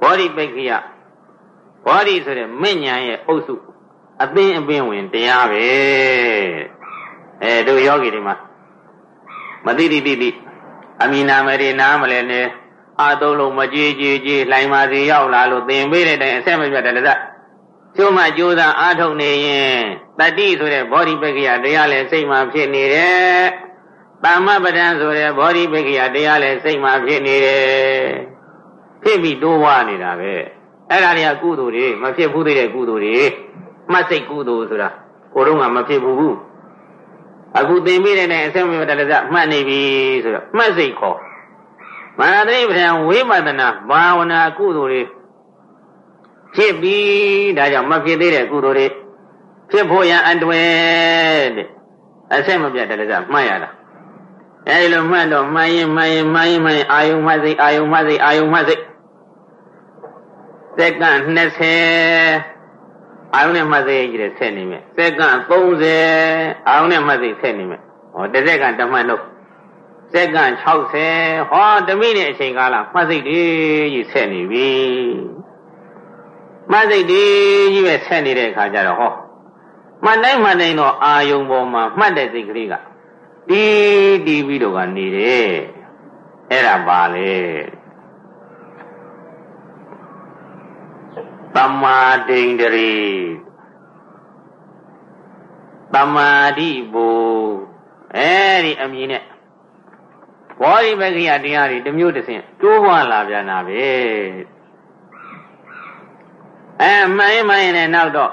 Speaker 1: ဘောဓိပိက္ခိယဘောဓိဆိုတဲ့မဉ္ဇဉ်ရဲ့အုပ်စုအသိအပင်ဝင်တရားပဲအဲတို့ယောဂီတွေမှာမသိတိတိတိအမိနာမရေနာမလဲနဲ့အာသုံးလုံးမကြည်ကြည်ကြည်လှိုင်ပါစီရောက်လာလို့သင်ပေးတဲ့တိုင်အဆက်မပြတ်တယ်လက်ကျိုးမှကြိုးစားအားထုတ်နေရင်တတိဆိုတဲ့ဘောဓိပက္ခယတရားလည်းစိတ်မှဖြစ်နေတယ်။ သမ္မပဒံဆိုတဲ့ဘောဓိပက္ခယတရားလည်းစိတ်မှဖြစ်နေတယ်။ဖြစ်ပြီးတိုးဝါနေတာပဲ။အဲ့ဒါတွေကကုသိုလ်တွေမဖြစ်ဘူးသေးတဲ့ကုသိုလ်တွေမှတ်စိတ်ကုသိုလ်ဆိုတာကိုယ်တော့ကမဖြစ်ဘူး။အခုသင်ပေးတဲ့နဲ့အဆက်မပြတ်တယ်လက်မှတ်နေပြီဆိုတော့မှတ်စိတ်ခေါ်မဟာသတိပဋ္ဌာန်ဝိပဿနာဘာဝနာကုသိုလ်တွေဖြစ်ပြီးဒါကြောင့်မဖြစ်သေးတဲ့ကုသိုလ်တွေဖြစ်ဖို့ရန်အတွေ့တဲ့အဆက်မပြတ်တယ်လည်းမှတ်ရတာ အဲဒီလိုမှတ်တော့မှန်ရင်မှန်ရင်မှန်ရင်မှန်ရင်အာယုံမှတ်စိတ်အာယုံမှတ်စိတ်အာယုံမှတ်စိတ်စက္ကန့်20အာယုံနဲ့မှတ်စိတ်ကြီးတဲ့ဆက်နေမယ်စက္ကန့်30အာယုံနဲ့မှတ်စိတ်ဆက်နေမယ်ဟောတစ်စက္ကန့်တမှတ်တော့စက္ကန့်60ဟောတမိနစ်အချိန်ကာလမှတ်စိတ်ကြီးဆက်နေပြီမှတ်စိတ်တည်းကြီးပဲဆက်နေတဲ့အခါကျတော့ဟောမှတ်တိုင်းမှတ်တိုင်းတော့အာယုံပေါ်မှာမှတ်တဲ့စိတ်ကလေးက တီးတီးပြီးတော့ကနေတယ်အဲ့ဒါပါလေတမာဒိန္ဒရီတမာတိဘူအဲ့ဒီအမည်နဲ့ဘောဓိပက္ခိယတရားတွေတစ်မျိုးတစ်ဆင့်တိုးပွားလာပြန်တာပဲအဲမှန်ရင်မှန်ရင်လည်းနောက်တော့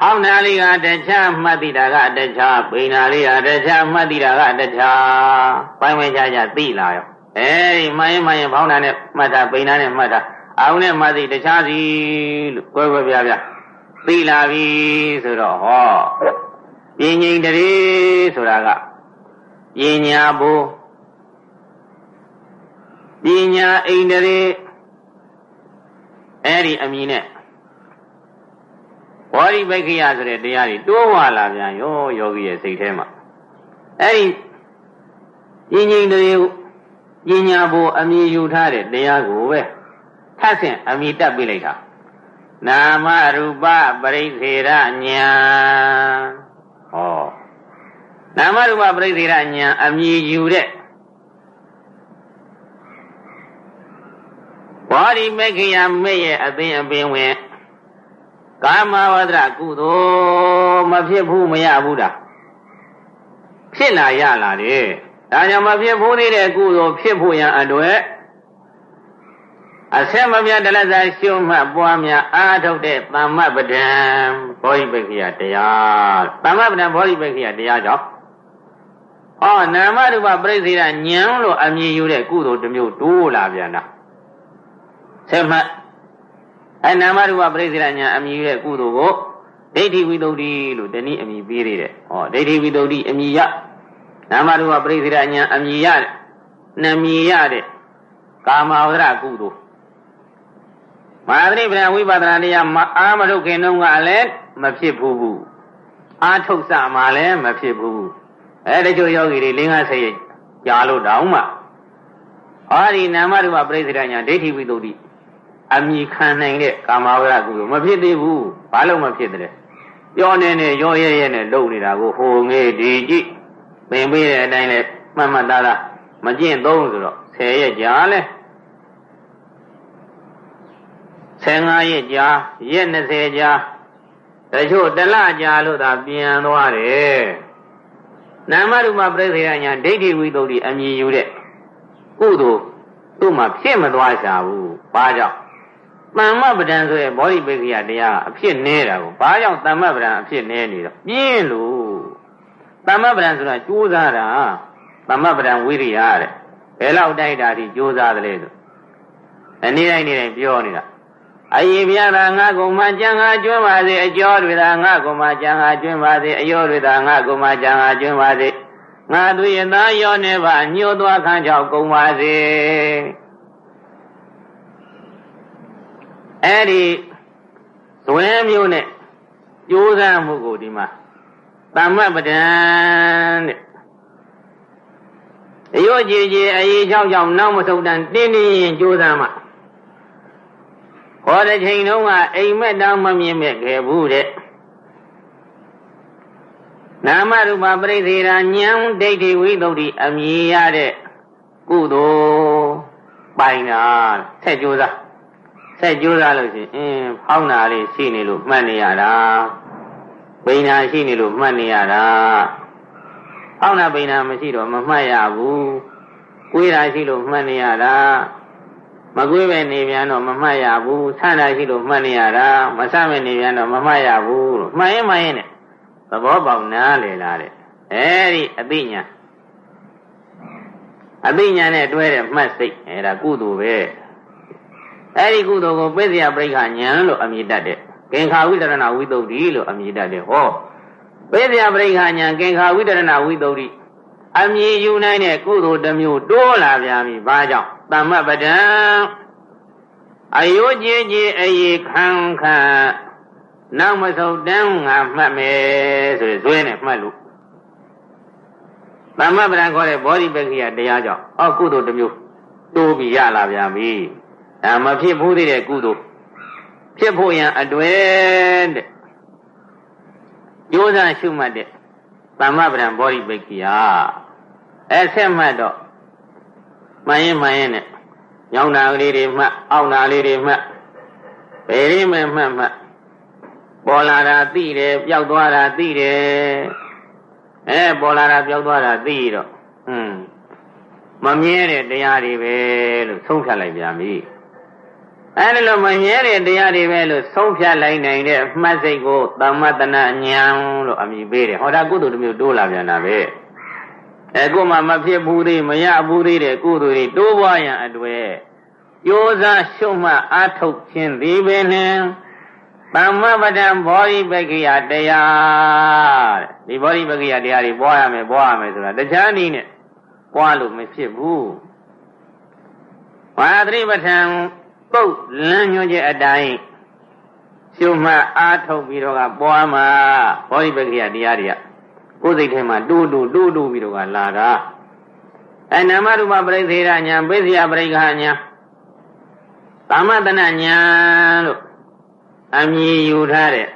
Speaker 1: ဟောင်းနာလေးကတခြားမှတ်တိတာကတခြားပိန်နာလေးကတခြားမှတ်တိတာကတခြားပိုင်းပိုင်းခြားခြားသိလာရောအဲဒီမှန်ရင်မှန်ရင်ဖောင်းနာနဲ့မှတ်တာပိန်နာနဲ့မှတ်တာအောင်နဲ့မှတ်တိတခြားစီလို့ကွဲကွဲပြားပြားသိလာပြီဆိုတော့ဟောပြင်းငိမ့်တည်းဆိုတာကပညာဘိုးပညာအိန္ဒြေအဲ့ဒီအမည်နဲ့ ဘောဓိပက္ခယဆိုတဲ့တရားတွေတိုးဝါလာပြန်ရောယောဂီရဲ့စိတ်ထဲမှာအဲ့ဒီပြင်းငိမ့်တွေပညာဘိုးအမည်ယူထားတဲ့တရားကိုပဲထပ်ဆင့်အမည်တက်ပြလိုက်တာနာမရူပပရိသေရညာဟောနာမရူပပရိသေရညာအမည်ယူတဲ့ဘောဓိမက္ခယမဲ့ရဲ့အသိအပင်ဝင် ကာမဝဒရကုသိုလ်မဖြစ်ဘူးမရဘူးတာဖြစ်လာရလာတယ်ဒါကြောင့်မဖြစ်ဘူးသေးတဲ့ကုသိုလ်ဖြစ်ဖို့ရန်အတွက်အဆက်မပြတ်တလဇာရှုမှတ်ပွားများအားထုတ်တဲ့သမ္မပဒံဘောဓိပက္ခယတရားသမ္မပဒံဘောဓိပက္ခယတရားကြောင့်ဟောနာမရူပပြိသေရဉာဏ်လို့အမည်ယူတဲ့ကုသိုလ်တစ်မျိုးတိုးလာပြန်တာဆက်မှတ် အဲနာမရူပပြိသေရညာအမည်ယူတဲ့ကုသိုလ်ကိုဒိဋ္ဌိဝိသုဒ္ဓိလို့တနည်းအမည်ပေးသေးတယ်။ဟောဒိဋ္ဌိဝိသုဒ္ဓိအမည်ရနာမရူပပြိသေရညာအမည်ရတဲ့နှမည်ရတဲ့ကာမဝဒရကုသိုလ်မဟာသရိပ္ပံဝိပဿနာတရားမအားမထုတ်ခင်တုန်းကလည်းမဖြစ်ဘူးဘူးအာထုတ်စမှလည်းမဖြစ်ဘူးအဲတချို့ယောဂီတွေလင်းကားဆက်ရကြားလို့တောင်းမှအာဒီနာမရူပပြိသေရညာဒိဋ္ဌိဝိသုဒ္ဓိ အမိခံနိုင်တဲ့ကာမဝရကုသိုလ်မဖြစ်သေးဘူးဘာလို့မဖြစ်တယ်ပြောနေနေရောရဲရဲနဲ့လုံနေတာကိုဟိုငေးဒီကြည့်ပင်ပေးတဲ့အတိုင်းလဲမှတ်မှတ်သားသားမကျင့်သုံးဆိုတော့10ရက်ကြာလဲ15ရက်ကြာရက်20ကြာတချို့တလကြာလို့သာပြန်သွားတယ်နာမရူပပြိသေယညာဒိဋ္ဌိဝိသုဒ္ဓိအမြင်ယူတဲ့ကုသိုလ်သူ့မှာဖြစ်မသွားရှာဘူးဘာကြောင့် တမ္မပဒံဆိုရဲ့ဘောဓိပိက္ခယတရားအဖြစ်နေတာကိုဘာကြောင့်တမ္မပဒံအဖြစ်နေနေတော့ပြင်းလို့တမ္မပဒံဆိုတာကြိုးစားတာတမ္မပဒံဝိရိယတဲ့ဘယ်လောက်တိုက်တာဒီကြိုးစားတယ်လဲဆိုအနေတိုင်းနေတိုင်းပြောနေတာအယေပြတာငါကုံမကြံဟာကျွန်းပါစေအကျော်တွေသာငါကုံမကြံဟာကျွန်းပါစေအယောတွေသာငါကုံမကြံဟာကျွန်းပါစေငါသူရသားရောနေပါညှို့သွားခန်းချောက်ကုံပါစေ အဲ့ဒီဇွဲမျိုးနဲ့ကြိုးစားမှုကိုဒီမှာတမ္မပဒံတဲ့အယောကြည်ကြည်အရေးချောင်းချောင်းနောက်မဆုတ်တန်တင်းတင်းရင်ကြိုးစားမှဟောတဲ့ချိန်တုန်းကအိမ်မက်တောင်မမြင်မဲ့ခဲ့ဘူးတဲ့နာမရူပပရိသေရာဉာဏ်ဒိဋ္ဌိဝိသုဒ္ဓိအမြင်ရတဲ့ကုသိုလ်ပိုင်တာဆက်ကြိုးစား ဆက်ကြိုးစားလို့ရှိရင်အင်းဖောင်းတာလေးရှိနေလို့မှတ်နေရတာပိန်တာရှိနေလို့မှတ်နေရတာဖောင်းတာပိန်တာမရှိတော့မမှတ်ရဘူးကိုယ်တာရှိလို့မှတ်နေရတာမကွေးပဲနေပြန်တော့မမှတ်ရဘူးဆန့်တာရှိလို့မှတ်နေရတာမဆန့်ပဲနေပြန်တော့မမှတ်ရဘူးလို့မှတ်ရင်မှတ်ရင်နဲ့သဘောပေါက်နားလေလားတဲ့အဲဒီအသိဉာဏ်အသိဉာဏ်နဲ့တွဲတဲ့မှတ်စိတ်အဲဒါကုသိုလ်ပဲ အဲဒီကုသိုလ်ကိုပိဿယပရိက္ခဉာဏ်လို့အမည်တတ်တဲ့ကင်္ခာဝိတရဏဝိသုဒ္ဓိလို့အမည်တတ်တယ်ဟောပိဿယပရိက္ခဉာဏ်ကင်္ခာဝိတရဏဝိသုဒ္ဓိအမည်ယူနိုင်တဲ့ကုသိုလ်တစ်မျိုးတိုးလာပြန်ပြီဘာကြောင့်တမ္မပဒံအယုကြည်ကြည်အေခံခံနောက်မဆုတ်တန်းငါမှတ်မယ်ဆိုရယ်ဇွဲနဲ့မှတ်လို့သမ္မပဒံခေါ်တဲ့ဘောဓိပက္ခိယတရားကြောင့်ဟောကုသိုလ်တစ်မျိုးတိုးပြီးရလာပြန်ပြီ ဒါမဖြစ်ဘူးသေးတဲ့ကုသိုလ်ဖြစ်ဖို့ရန်အတွေ့တဲ့ကြိုးစားရှုမှတ်တဲ့သမ္မပဒံဘောဓိပက္ခိယအဲဆက်မှတ်တော့မှန်ရင်မှန်ရင်နဲ့ညောင်းတာကလေးတွေမှတ်အောက်တာလေးတွေမှတ်ဘယ်ရင်းမှမှတ်မှတ်ပေါ်လာတာသိတယ်ပျောက်သွားတာသိတယ်အဲပေါ်လာတာပျောက်သွားတာသိတော့ဟွန်းမမြဲတဲ့တရားတွေပဲလို့ဆုံးဖြတ်လိုက်ပြန်ပြီ အဲဒီလိုမမြဲတဲ့တရားတွေပဲလို့ဆုံးဖြတ်လိုက်နိုင်တဲ့မှတ်စိတ်ကိုသမ္မတနာဉာဏ်လို့အမည်ပေးတယ်ဟောဒါကုသိုလ်တစ်မျိုးတိုးလာပြန်တာပဲအခုမှမဖြစ်ဘူးသေးမရဘူးသေးတဲ့ကုသိုလ်တွေတိုးပွားရန်အတွေ့ကြိုးစားရှုမှတ်အားထုတ်ခြင်းသည်ပင်လင်သမ္မပဒံဘောဓိပက္ခိယတရားတဲ့ဒီဘောဓိပက္ခိယတရားတွေပွားရမယ်ပွားရမယ်ဆိုတာတခြားနည်းနဲ့ပွားလို့မဖြစ်ဘူးဝါသတိပဋ္ဌာန် ပုတ်လမ်းညွှန်ချက်အတိုင်းရှုမှတ်အားထုတ်ပြီးတော့ကပွားမှာဘောဓိပက္ခိယတရားတွေကကိုယ်စိတ်ထဲမှာတိုးတိုးတိုးတိုးပြီးတော့ကလာတာအဲနာမရူပပရိသေရညာပိစယပရိက္ခညာသမ္မတနာညာလို့အမည်ယူထားတဲ့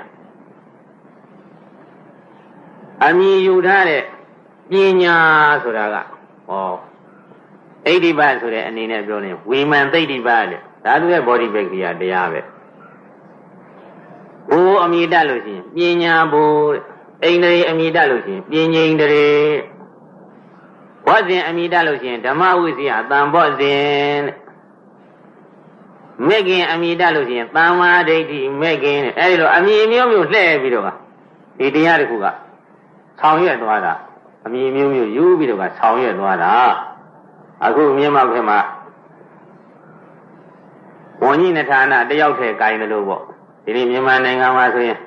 Speaker 1: အမည်ယူထားတဲ့ပညာဆိုတာကဟောအိဋ္ဌိပဆိုတဲ့အနေနဲ့ပြောရင်ဝေမန်သိဋ္ဌိပတဲ့ ဒါသူရဲ့ဘောဓိပက္ခိယတရားပဲဘိုးအမည်တတ်လို့ရှိရင်ပညာဘိုးတဲ့အိန္ဒြေအမိတလို့ရှိရင်ပြင်းငိန်တရေဘောဇင်အမိတလို့ရှိရင်ဓမ္မဝိစီယတန်ဘောဇင်မဲ့ခင်အမိတလို့ရှိရင်တမ္မာဒိဋ္ဌိမဲ့ခင်အဲဒီလိုအမိမျိုးမျိုးလှည့်ပြီးတော့ဒီတရားတစ်ခုကဆောင်ရွက်သွားတာအမိမျိုးမျိုးယူပြီးတော့ကဆောင်ရွက်သွားတာအခုမြင်မှခင်မှာ ဝန်ကြီးနှဌာနတယောက်ထဲကိုင်းတယ်လို့ပေါ့ဒီနေ့မြန်မာနိုင်ငံမှာဆိုရင်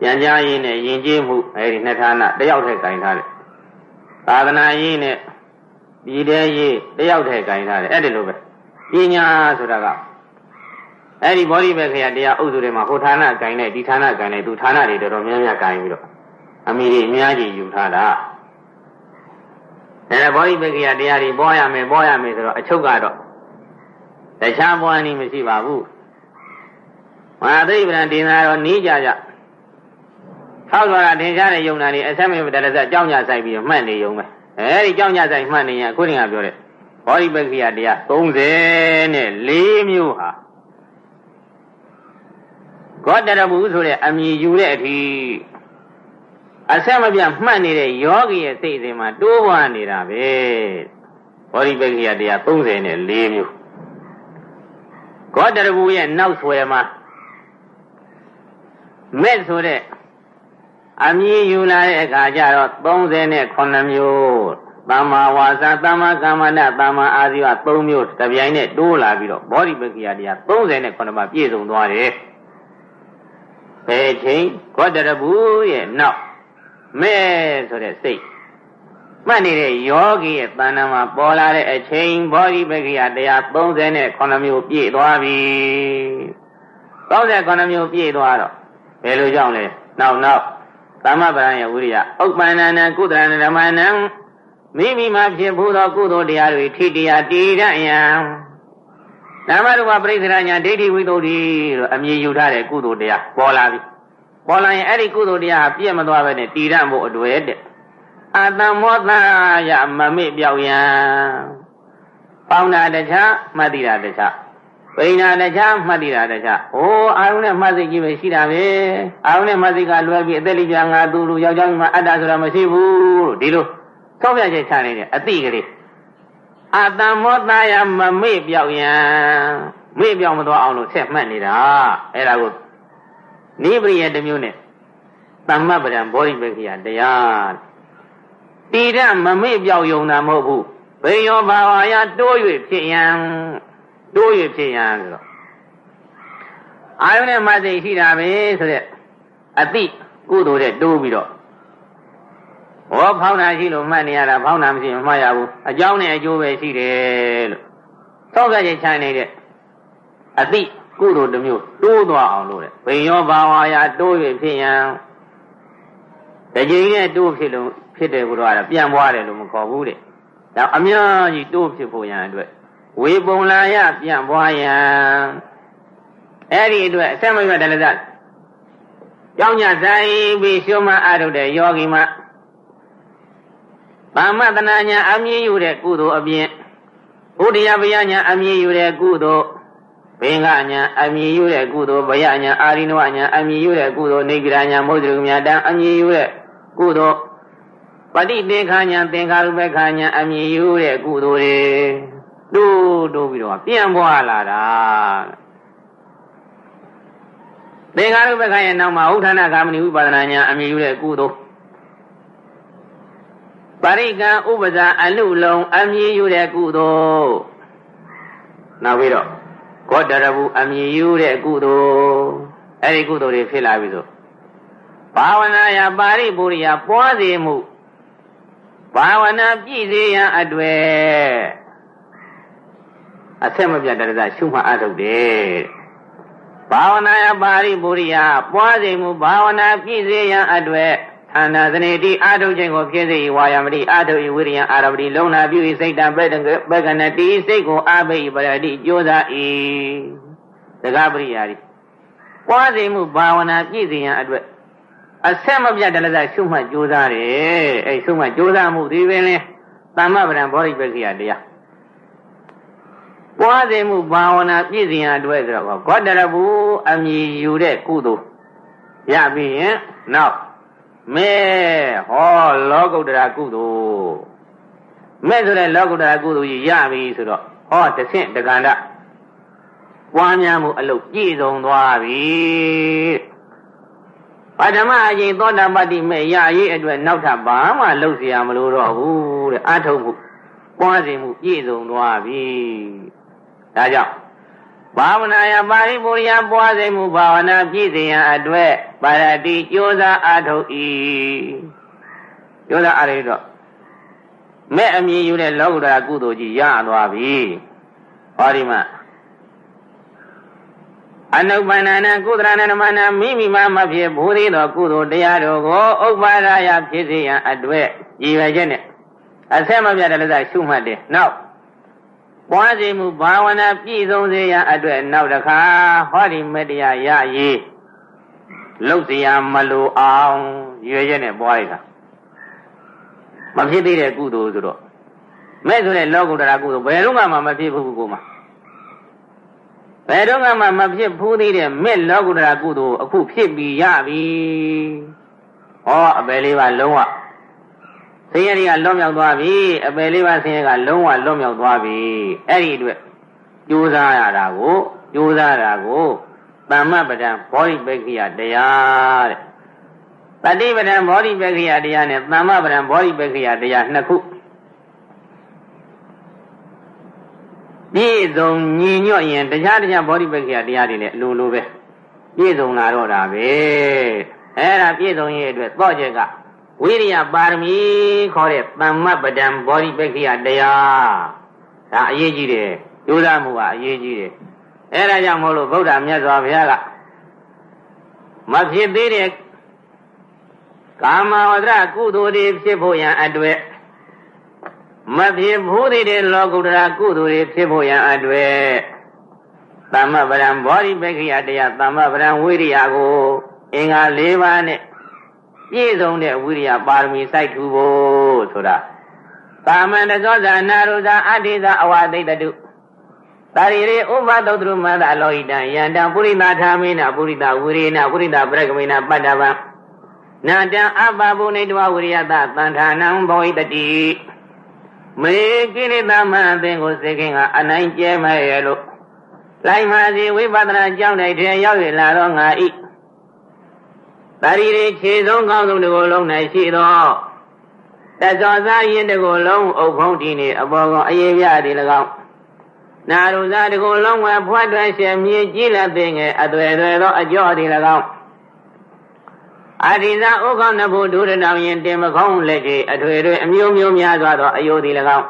Speaker 1: ပြန်ကြားရေးနဲ့ယဉ်ကျေးမှုအဲဒီနှစ်ဌာနတယောက်ထဲကင်ထားတယ်သာသနာရေးနဲ့ပြည်ထဲရေးတယောက်ထဲကင်ထားတယ်အဲ့ဒီလိုပဲပညာဆိုတာကအဲ့ဒီဘောဓိဘက်ခရတရားအုပ်စုတွေမှာဟိုဌာနကင်နဲ့ဒီဌာနကင်နဲ့သူဌာနတွေတော်တော်များများကင်ပြီးတော့အမိတွေအများကြီးယူထားတာအဲဘောဓိဘက်ခရတရားတွေပေါ်ရမယ်ပေါ်ရမယ်ဆိုတော့အချုပ်ကတော့ တခြားပွားနည်းမရှိပါဘူးမဟာသိဗ္ဗံတင်သာတော့နီးကြကြဆောက်သွားတာထင်ရှားတဲ့ယုံနာတွေအဆက်မပြတရစကြောင်းကြဆိုင်ပြီးမှတ်နေယုံပဲအဲဒီကြောင်းကြဆိုင်မှတ်နေရင်အခုတည်းကပြောတဲ့ဘောဓိပက္ခိယတရား30နဲ့4မျိုးဟာဂေါတရဘူးဆိုတဲ့အမည်ယူတဲ့အထိအဆက်မပြတ်မှတ်နေတဲ့ယောဂီရဲ့စိတ်အစဉ်မှာတိုးပွားနေတာပဲဘောဓိပက္ခိယတရား30နဲ့4မျိုး ဂေါတရဘူးရဲ့နောက်ဆွဲမှာမဲ့ဆိုတဲ့အမည်ယူလာတဲ့အခါကျတော့39မျိုးသမ္မာဝါစာသမ္မာကမ္မန္တသမ္မာအာဇီဝ3မျိုးတပြိုင်နဲ့တိုးလာပြီးတော့ဘောဓိပက္ခိယတရား39ပါးပြည့်စုံသွားတယ်။ဘယ်ချိန်ကောတရဘူးရဲ့နောက်မဲ့ဆိုတဲ့စိတ် မှတ်နေတဲ့ယောဂီရဲ့တဏ္ဍာမှာပေါ်လာတဲ့အချိန်ဘောဓိပက္ခိယတရား39မျိုးပြည့်သွားပြီ။39မျိုးပြည့်သွားတော့ဘယ်လိုကြောင့်လဲ။နောက်နောက်သမ္မပရယဝိရိယဥပ္ပန္နနံကုသရဏဓမ္မနံမိမိမှာဖြစ်ဘူးသောကုသိုလ်တရားတွေထိတရားတည်ရယံနာမရူပပရိစ္ဆေရညာဒိဋ္ဌိဝိသုဒ္ဓိလို့အမည်ယူထားတဲ့ကုသိုလ်တရားပေါ်လာပြီပေါ်လာရင်အဲ့ဒီကုသိုလ်တရားပြည့်မသွားပဲနဲ့တည်ရဖို့အတွေ့တဲ့ အတ္တမောသယမမေ့ပြောက်ယံပေါင်းတာတခြားမှတ်သိတာတခြားပိဏာတခြားမှတ်သိတာတခြားအိုးအာယုနဲ့မှတ်သိကြီးပဲရှိတာပဲအာယုနဲ့မှတ်သိကလွယ်ပြီးအသက်လေးပြငါသူလူယောက်ျားမှအတ္တဆိုတာမရှိဘူးလို့ဒီလိုသောက်ပြချက်ချနေတယ်အတိကလေးအတ္တမောတယမမေ့ပြောက်ရန်မေ့ပြောက်မသွားအောင်လို့ဆက်မှတ်နေတာအဲ့ဒါကိုနိဗ္ဗိယတစ်မျိုးနဲ့သမ္မပဒံဘောဓိပက္ခိယတရား တိရမမေ့ပြောက်ယုံတာမဟုတ်ဘူးဘေယောဘာဝါယတိုး၍ဖြစ်ရန်တိုး၍ဖြစ်ရန်ဆိုတော့အာယုနဲ့မသိရှိတာပဲဆိုတဲ့အတိကုသိုလ်တဲ့တိုးပြီးတော့ဟောဖောင်းတာရှိလို့မှတ်နေရတာဖောင်းတာမရှိရင်မှတ်ရဘူးအကြောင်းနဲ့အကျိုးပဲရှိတယ်လို့သောက်ကြခြင်းချိုင်းနေတဲ့အတိကုသိုလ်တစ်မျိုးတိုးသွားအောင်လို့တဲ့ဘိယောဘာဝါယတိုး၍ဖြစ်ရန် တကြိမ်နဲ့တိုးဖြစ်လို့ဖြစ်တယ်ကတော့ပြန်ပွားတယ်လို့မခေါ်ဘူးတဲ့ဒါအများကြီးတိုးဖြစ်ဖို့ရန်အတွက်ဝေပုံလာရပြန်ပွားရန်အဲ့ဒီအတွက်အဆက်မပြတ်တယ်လည်းကြောင်းညဆိုင်ပြီးရှုမအားထုတ်တဲ့ယောဂီမှာဗမ္မတနာညာအမြင်ယူတဲ့ကုသိုလ်အပြင်ဥဒိယဗျာညာအမြင်ယူတဲ့ကုသိုလ်ဘင်္ဂညာအမြင်ယူတဲ့ကုသိုလ်ဗယညာအာရိနဝညာအမြင်ယူတဲ့ကုသိုလ်နေဂရညာမௌဒရုညာတံအမြင်ယူတဲ့ ကုသိုလ်ပဋိသင်္ခာညာသင်္ခါရုပ္ပခာညာအမြင်ယူတဲ့ကုသိုလ်တွေတိုးတိုးပြီးတော့ပြန်ပွားလာတာသင်္ခါရုပ္ပခာရဲ့နောက်မှာဥထာဏဂ ामनि ဥပါဒနာညာအမြင်ယူတဲ့ကုသိုလ်ပရိကံဥပဇာအလူလုံးအမြည်ယူတဲ့ကုသိုလ်နောက်ပြီးတော့ကောတရဘူးအမြည်ယူတဲ့ကုသိုလ်အဲ့ဒီကုသိုလ်တွေဖြစ်လာပြီဆို ဘာဝနာယပါရိပုရိယပွားစေမှုဘာဝနာပြည့်စေရန်အတွေ့အဆက်မပြတ်တရဇရှုမှတ်အထုတ်တယ်ဘာဝနာယပါရိပုရိယပွားစေမှုဘာဝနာပြည့်စေရန်အတွေ့ဌာနာသနေတိအာထုခြင်းကိုဖြစ်စေဝါယမတိအာထုဤဝိရိယအာရပတိလုံနာပြုဤစိတ်တံပက္ပက္ကနတိစိတ်ကိုအာဘိပရတိကြိုးစား၏သကပရိယာတိပွားစေမှုဘာဝနာပြည့်စုံရန်အတွက် အဆက်မပြတ်တလသရှုမှတ်ကြိုးစားတယ်အဲရှုမှတ်ကြိုးစားမှုဒီပင်လဲသမ္မပဒံဘောဓိပက္ခိယတရားပွားစေမှုဘာဝနာပြည့်စုံရန်အတွက်ဆိုတော့ဂေါတရဘူးအမြည်ယူတဲ့ကုသိုလ်ရပြီးရင်နောက်မဲဟောလောကုတ္တရာကုသိုလ်မဲ့ဆိုတဲ့လောကုတ္တရာကုသိုလ်ကြီးရပြီဆိုတော့ဟောတဆင့်တက္ကန္တပွားများမှုအလုပ်ပြည့်စုံသွားပြီ ပထမအရင်သောတာပတ္တိမဲ့ရရေးအတွက်နောက်ထပ်ဘာမှလုပ်เสียမလို့တော့ဘူးတဲ့အထုံးမှုပွားစေမှုပြည့်စုံသွားပြီဒါကြောင့်ဘာဝနာယပါရိပုရိယပွားစေမှုဘာဝနာပြည့်စုံရန်အတွက်ပါရတိကြိုးစားအားထုတ်၏ကြိုးစားအားရတော့မဲ့အမြင်ယူတဲ့လောကုတ္တရာကုသိုလ်ကြီးရသွားပြီဟောဒီမှာ အနုပန္နနာကုသရဏနမနာမိမိမှမဖြစ်ဘူးသေးသောကုသိုလ်တရားတို့ကိုဥပ္ပါဒယဖြစ်စေရန်အတွက်ရည်ရွယ်ချက်နဲ့အဆက်မပြတ်တဲ့လက်ရှုမှတ်တယ်နောက်ပွားစီမှုဘာဝနာပြည့်စုံစေရန်အတွက်နောက်တစ်ခါဟောဒီမေတ္တရားရရေးလှုပ်เสียမလိုအောင်ရွယ်ရက်နဲ့ပွားလိုက်တာမဖြစ်သေးတဲ့ကုသိုလ်ဆိုတော့မဲ့ဆိုတဲ့လောကုတ္တရာကုသိုလ်ဘယ်တော့မှမဖြစ်ဘူးကိုမှ ဘယ်တော့မှမဖြစ်ဘူးသေးတဲ့မဲ့လောကုတ္တရာကုသိုလ်အခုဖြစ်ပြီးရပြီဟောအပယ်လေးပါလုံးဝဆင်းရဲတွေကလွတ်မြောက်သွားပြီအပယ်လေးပါဆင်းရဲကလုံးဝလွတ်မြောက်သွားပြီအဲ့ဒီအတွက်ကြိုးစားရတာကိုကြိုးစားတာကိုသမ္မပဒံဘောဓိပက္ခိယတရားတဲ့တတိပဒံဘောဓိပက္ခိယတရားနဲ့သမ္မပဒံဘောဓိပက္ခိယတရားနှစ်ခု ပြည့်စုံညီညွတ်ရင်တရားတရားဘောဓိပက္ခိယတရားတွေလည်းအလိုလိုပဲပြည့်စုံလာတော့တာပဲအဲ့ဒါပြည့်စုံရဲ့အတွက်သော့ချက်ကဝိရိယပါရမီခေါ်တဲ့သမ္မပဒံဘောဓိပက္ခိယတရားဒါအရေးကြီးတယ်ကြိုးစားမှုကအရေးကြီးတယ်အဲဒါကြောင့်မို့လို့ဗုဒ္ဓမြတ်စွာဘုရားကမဖြစ်သေးတဲ့ကာမဝဒရကုသိုလ်တွေဖြစ်ဖို့ရန်အတွက် မဖြစ်ဘူးသေးတဲ့လောကုတ္တရာကုသိုလ်တွေဖြစ်ဖို့ရန်အတွက်သမ္မပရံဘောဓိပက္ခိယတရားသမ္မပရံဝိရိယကိုအင်္ဂါ၄ပါးနဲ့ပြည့်စုံတဲ့ဝိရိယပါရမီစိုက်ထူဖို့ဆိုတာသတာမန္တသောဇာနာရုဇာအဋ္ဌိဇာအဝသိတတုတာရိရေဥပသုတ်တုမန္တလောဟိတံယန္တံပုရိသထာမေနပုရိသဝိရေနပုရိသပရကမေနပတ္တဗံနာတံအပပုနေတဝဝိရိယတသံဌာနံဘောဟိတတိ မေကိရိသမအသင်ကိုစေခင်ကအနိုင်ကျဲမဲ့ရလို့လိုက်ပါစီဝိပဿနာကြောင်းတိုင်းထဲရောက်ရလာတော့ငါဤတာရီတွေခြေဆုံးကောင်းဆုံးတစ်ကိုယ်လုံး၌ရှိသောတသောသားရင်တစ်ကိုယ်လုံးအုပ်ဖုံးတည်နေအပေါ်ကောင်အေးပြသည်၎င်းနာရုဇာတစ်ကိုယ်လုံးဝဖွက်တွယ်ရှင်မြေကြီးလက်သိငယ်အသွယ်သွယ်သောအကြော့သည်၎င်း အာဒီဇာဥက္ကနဘုဒုရတောင်ရင်တင်မခေါင်းလက်ကြီးအထွေထွေအမျိုးမျိုးများစွာသောအယုသည်၎င်း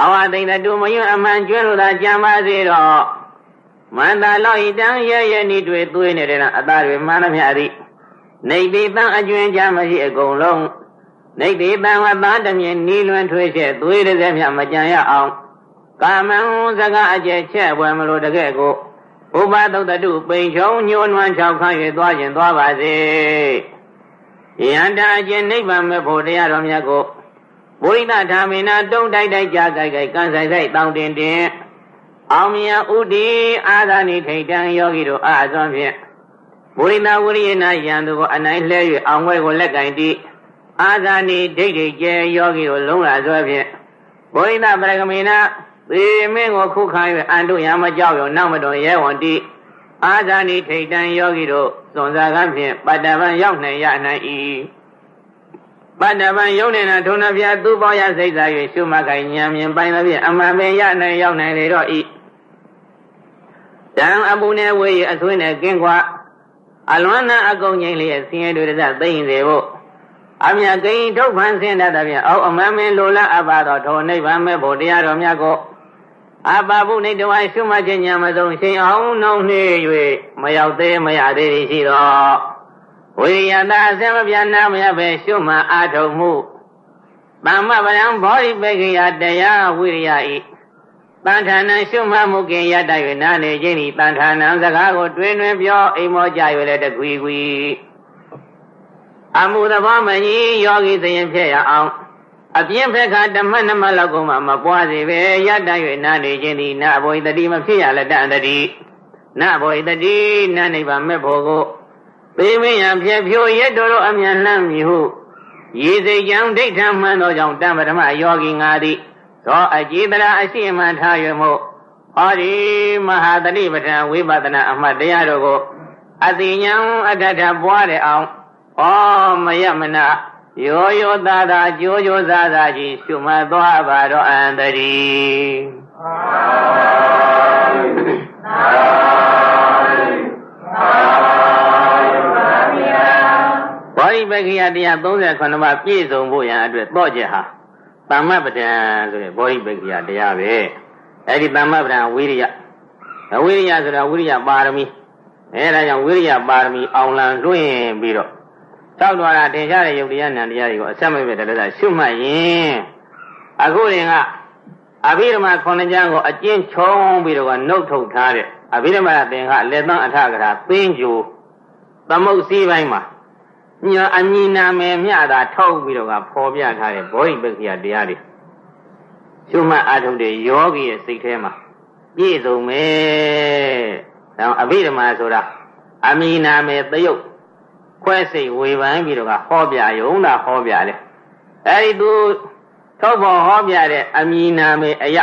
Speaker 1: အဝသိမ့်တတူမယွအမှန်ကျွဲလို့သာကြံပါစေတော့မန္တလောဤတံရရနိတွေသွေးနေတဲ့ကအသားတွေမှန်သမျှသည်နေတိတံအကျွင်းကြမရှိအကုန်လုံးနေတိတံဝသားတမြင်နီးလွင်ထွေးချက်သွေးတဲ့မြမကြံရအောင်ကာမံစကားအကျက်ချက်ပွဲမလို့တကဲ့ကို ဥပသုတ္တတုပိန်ချုံညှိုးနွမ်းချောက်ခန့်၍သွားခြင်းသွားပါစေယန္တာအကျင့်နိဗ္ဗာန်မဲ့ဖို့တရားတော်မြတ်ကိုဘုရိသဓမ္မေနာတုံးတိုက်တိုက်ကြားကြိုက်ကြိုက်ကန်းဆိုင်ဆိုင်တောင်းတင်တင်အောင်မြတ်ဥတီအာသနိထိတ်တံယောဂီတို့အာသွန်ဖြင့်ဘုရိသဝရိယနာယံသူကိုအနိုင်လှဲ၍အောင်ဝဲကိုလက်ကင်တီးအာသနိဒိဋ္ဌိကျဲယောဂီတို့လုံးလာစွဲဖြင့်ဘုရိသပရကမေနာ သေမင်းကိုခုခံ၍အန္တုရမကြောက်ရောနောက်မတော်ရဲဝံတိအာဇာနိထိတ်တံယောဂီတို့သွန်စားကဖြင့်ပတ္တဗံရောက်နိုင်ရနိုင်၏ပတ္တဗံယုံနေတာထုံနှပြသူပေါရစိတ်သာ၍ရှုမခိုင်ဉာဏ်မြင်ပိုင်သဖြင့်အမှန်ပင်ရနိုင်ရောက်နိုင်လေတော့၏တံအပူနဲ့ဝေးအဆွေးနဲ့ကင်းကွာအလွမ်းနာအကုန်ငိမ့်လျက်ဆင်းရဲတွေတသိမ့်စေဖို့အမြတ်ကိန်းထုတ်ဖန်ဆင်းတတ်သဖြင့်အောက်အမှန်ပင်လိုလားအပ်ပါသောထိုနိဗ္ဗာန်မဲ့ဖို့တရားတော်မြတ်ကို အပပုနေတဝိုင်းရှုမှတ်ခြင်းညာမဆုံးရှင်အောင်နှောင်းနှေး၍မရောက်သေးမရသေးရှိတော့ဝိရိယသာအစမပြနာမရပဲရှုမှတ်အာထုံမှုတမ္မပရံဘောဓိပေကိယတရားဝိရိယဤတန်ထာနံရှုမှတ်မှုကင်ရတ၍နာနေခြင်းဤတန်ထာနံစကားကိုတွင်တွင်ပြောအိမ်မောကြ၍လည်းတကွီကွီအမှုသဘောမကြီးယောဂီသရင်ဖြစ်ရအောင် အပြင်းဖက်ခါဓမ္မနမလောက်ကုန်မှမပွားစေပဲရတတ်၍နာနေခြင်းသည်နဘဝိတတိမဖြစ်ရလက်တန်တတိနဘဝိတတိနနိဗ္ဗာန်မဲ့ဖို့ကိုသေမင်းရဖြဲဖြိုးရက်တော်တို့အမြန်လှမ်းမြဟုရေစိတ်ကြောင့်ဒိဋ္ဌံမှန်သောကြောင့်တမ္ပဓမ္မယောဂီငါသည်သောအကြည်တရာအရှိမှန်ထား၍မို့ဟောဒီမဟာတတိပဋ္ဌာန်ဝိပဿနာအမှတ်တရားတို့ကိုအတိညာအထထပွားတဲ့အောင်ဩမယမနာ ရောရောသားသားကြိုးကြိုးစားစားကြီးရှုမှတ်သွားပါတော့အန္တရီဘောဓိပက္ခိယတရား38ပါးပြည့်စုံဖို့ရန်အတွက်တော့ကြဟာသမ္မပဒံဆိုတဲ့ဘောဓိပက္ခိယတရားပဲအဲ့ဒီသမ္မပဒံဝိရိယဝိရိယဆိုတာဝိရိယပါရမီအဲဒါကြောင့်ဝိရိယပါရမီအောင်လံလွှင့်ပြီးတော့ တောက်တော်တာတင်ရှားတဲ့ယုတ်တရားနံတရားတွေကိုအဆက်မပြတ်တည်းရှုမှတ်ရင်အခုရင်ကအဘိဓမ္မာခုနှစ်ကျမ်းကိုအကျဉ်းချုံပြီးတော့နှုတ်ထုတ်ထားတဲ့အဘိဓမ္မာသင်္ခအလက်သန်းအထကရာသင်းကျူသမုတ်စည်းပိုင်းမှာညာအမည်နာမည်မြတာထုတ်ပြီးတော့ကဖော်ပြထားတဲ့ဘောဓိပက္ခိယတရားတွေရှုမှတ်အထုတ်တဲ့ယောဂီရဲ့စိတ်ထဲမှာပြည့်စုံမယ်။ဒါအဘိဓမ္မာဆိုတာအမည်နာမည်သရုပ် ခွဲစိတ်ဝေဖန်ပြီးတော့ကဟောပြယုံတာဟောပြတယ်အဲဒီသူထုတ်ဖို့ဟောပြတဲ့အမည်နာမည်အယ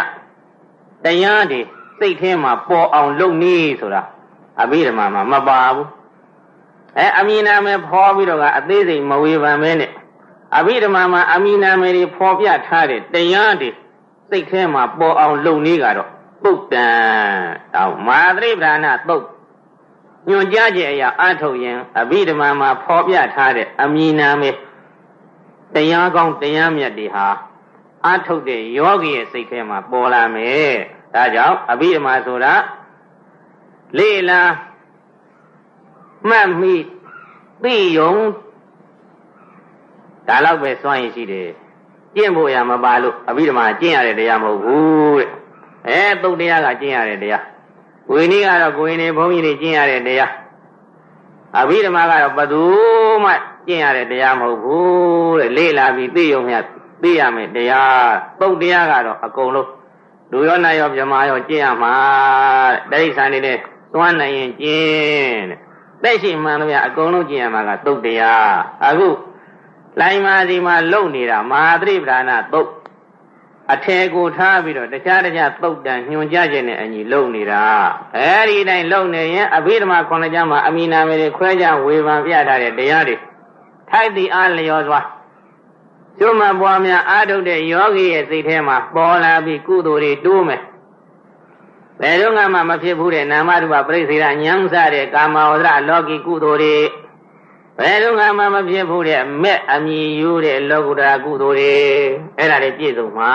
Speaker 1: တရားတွေစိတ်ထဲမှာပေါ်အောင်လုပ်နည်းဆိုတာအဘိဓမ္မာမှာမပါဘူးအဲအမည်နာမည်ဖော်ပြီးတော့ကအသေးစိတ်မဝေဖန်မဲနဲ့အဘိဓမ္မာမှာအမည်နာမည်တွေဖော်ပြထားတဲ့တရားတွေစိတ်ထဲမှာပေါ်အောင်လုပ်နည်းကတော့ပုတ်တံတောင်မာသရိပ္ပဏသုတ် ညွန်ကြားခြင်းအရာအထုတ်ရင်အဘိဓမ္မာမှာဖော်ပြထားတဲ့အမည်နာမေတရားကောင်းတရားမြတ်တွေဟာအထုတ်တဲ့ယောဂီရဲ့စိတ်ထဲမှာပေါ်လာမယ်။ဒါကြောင့်အဘိဓမ္မာဆိုတာလေလာမှတ်မိသိယုံဒါတော့ပဲစွန့်ရင်ရှိတယ်။ကျင့်ဖို့ရမပါလို့အဘိဓမ္မာကျင့်ရတဲ့တရားမဟုတ်ဘူးတဲ့။အဲသုတ်တရားကကျင့်ရတဲ့တရား။ ဝိနည်းကတော့ကိုယ်နေဘုန်းကြီးတွေကျင့်ရတဲ့တရားအဘိဓမ္မာကတော့ဘသူမှကျင့်ရတဲ့တရားမဟုတ်ဘူးတဲ့လေ့လာပြီးသိယုံမြတ်သိရမယ်တရားသုတ်တရားကတော့အကုန်လုံးလူရောနာရောမြမရောကျင့်ရမှာတဲ့တိဋ္ဌာန်နေတဲ့သွားနိုင်ရင်ကျင့်တဲ့သိရှိမှန်လို့ရအကုန်လုံးကျင့်ရမှာကသုတ်တရားအခုလိုင်မာဒီမှာလုံနေတာမဟာသတိပ္ပာနာသုတ် အထေကိုထားပြီးတော့တခြားတခြားသုတ်တန်ညွှန်ကြခြင်းနဲ့အညီလုံနေတာအဲဒီတိုင်းလုံနေရင်အဘိဓမ္မာခုနှစ်ကျမ်းမှာအမိနာမေတွေခွဲခြားဝေဖန်ပြထားတဲ့တရားတွေထိုက်တည်အားလျော်စွာကျွမ်းမပွားများအာထုတ်တဲ့ယောဂီရဲ့စိတ်ထဲမှာပေါ်လာပြီးကုသိုလ်တွေတိုးမယ်ဘယ်တော့မှမဖြစ်ဘူးတဲ့နာမရူပပြိစေရဉာဏ်စတဲ့ကာမဝဒရလောကီကုသိုလ်တွေ ဘယ်တော့မှမဖြစ်ဘူးတဲ့မဲ့အမြည်ယူတဲ့လောကုတ္တရာကုသိုလ်တွေအဲ့ဒါတွေပြည့်စုံမှာ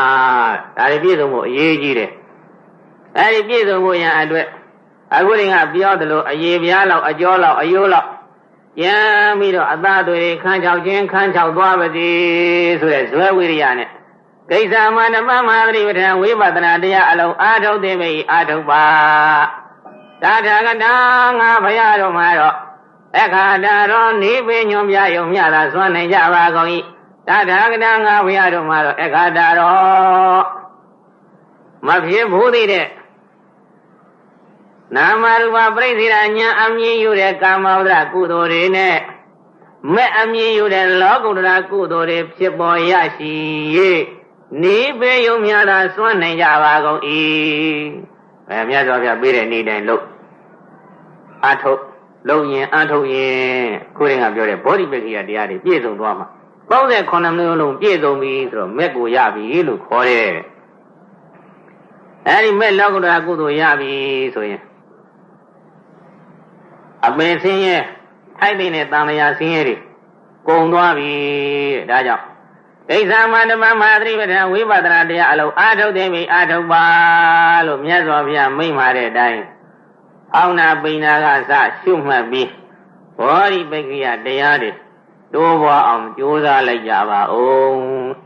Speaker 1: ဒါတွေပြည့်စုံဖို့အရေးကြီးတယ်အဲ့ဒီပြည့်စုံဖို့ရန်အတွက်အခုရင်ကပြောသလိုအရေးပြားလောက်အကျော်လောက်အယိုးလောက်ရမ်းပြီးတော့အသားတွေခန်းချောက်ခြင်းခန်းချောက်သွားပါစေဆိုတဲ့ဇွဲဝိရိယနဲ့ကိစ္စမနမမဟာသတိပဋ္ဌာန်ဝိပဿနာတရားအလုံးအာထုတ်သိပြီအာထုတ်ပါသာထာကတာငါဘုရားတော်မှာတော့ အခါတာတော်နေပင်ညွန်ပြယုံမြတာစွမ်းနိုင်ကြပါကုန်၏သာထာကတာငါဘုရားတော်မှာတော့အခါတာတော်မဖြစ်ဘူးသေးတဲ့နာမရူပပြိစိရညာအမြင်ယူတဲ့ကာမဝဒကုသိုလ်တွေနဲ့မဲ့အမြင်ယူတဲ့လောကုတ္တရာကုသိုလ်တွေဖြစ်ပေါ်ရရှိ၍နေပေယုံများသာစွန့်နိုင်ကြပါကုန်၏အဲမြတ်စွာဘုရားပေးတဲ့နေ့တိုင်းလို့အထုတ် လုံရင်အထုတ်ရင်ကိုရင်ကပြောတဲ့ဘောဓိပက္ခိယတရားတွေပြည့်စုံသွားမှာ39မျိုးလုံးပြည့်စုံပြီဆိုတော့မဲ့ကိုရပြီလို့ခေါ်တယ်အဲဒီမဲ့လောကုတ္တရာကုသိုလ်ရပြီဆိုရင်အပင်ဆင်းရဲထိုက်တဲ့နဲ့တန်လျာဆင်းရဲတွေကုံသွားပြီဒါကြောင့်ဒိဋ္ဌာမန္တမမဟာသတိပဋ္ဌာန်ဝိပဿနာတရားအလုံးအာထုတ်သိပြီအာထုတ်ပါလို့မြတ်စွာဘုရားမိန့်ပါတဲ့အတိုင်း အောင်းနာပိဏာကစရှုမှတ်ပြီးဘောဓိပက္ခိယတရားတွေတိုးပွားအောင်ကြိုးစားလိုက်ကြပါဦး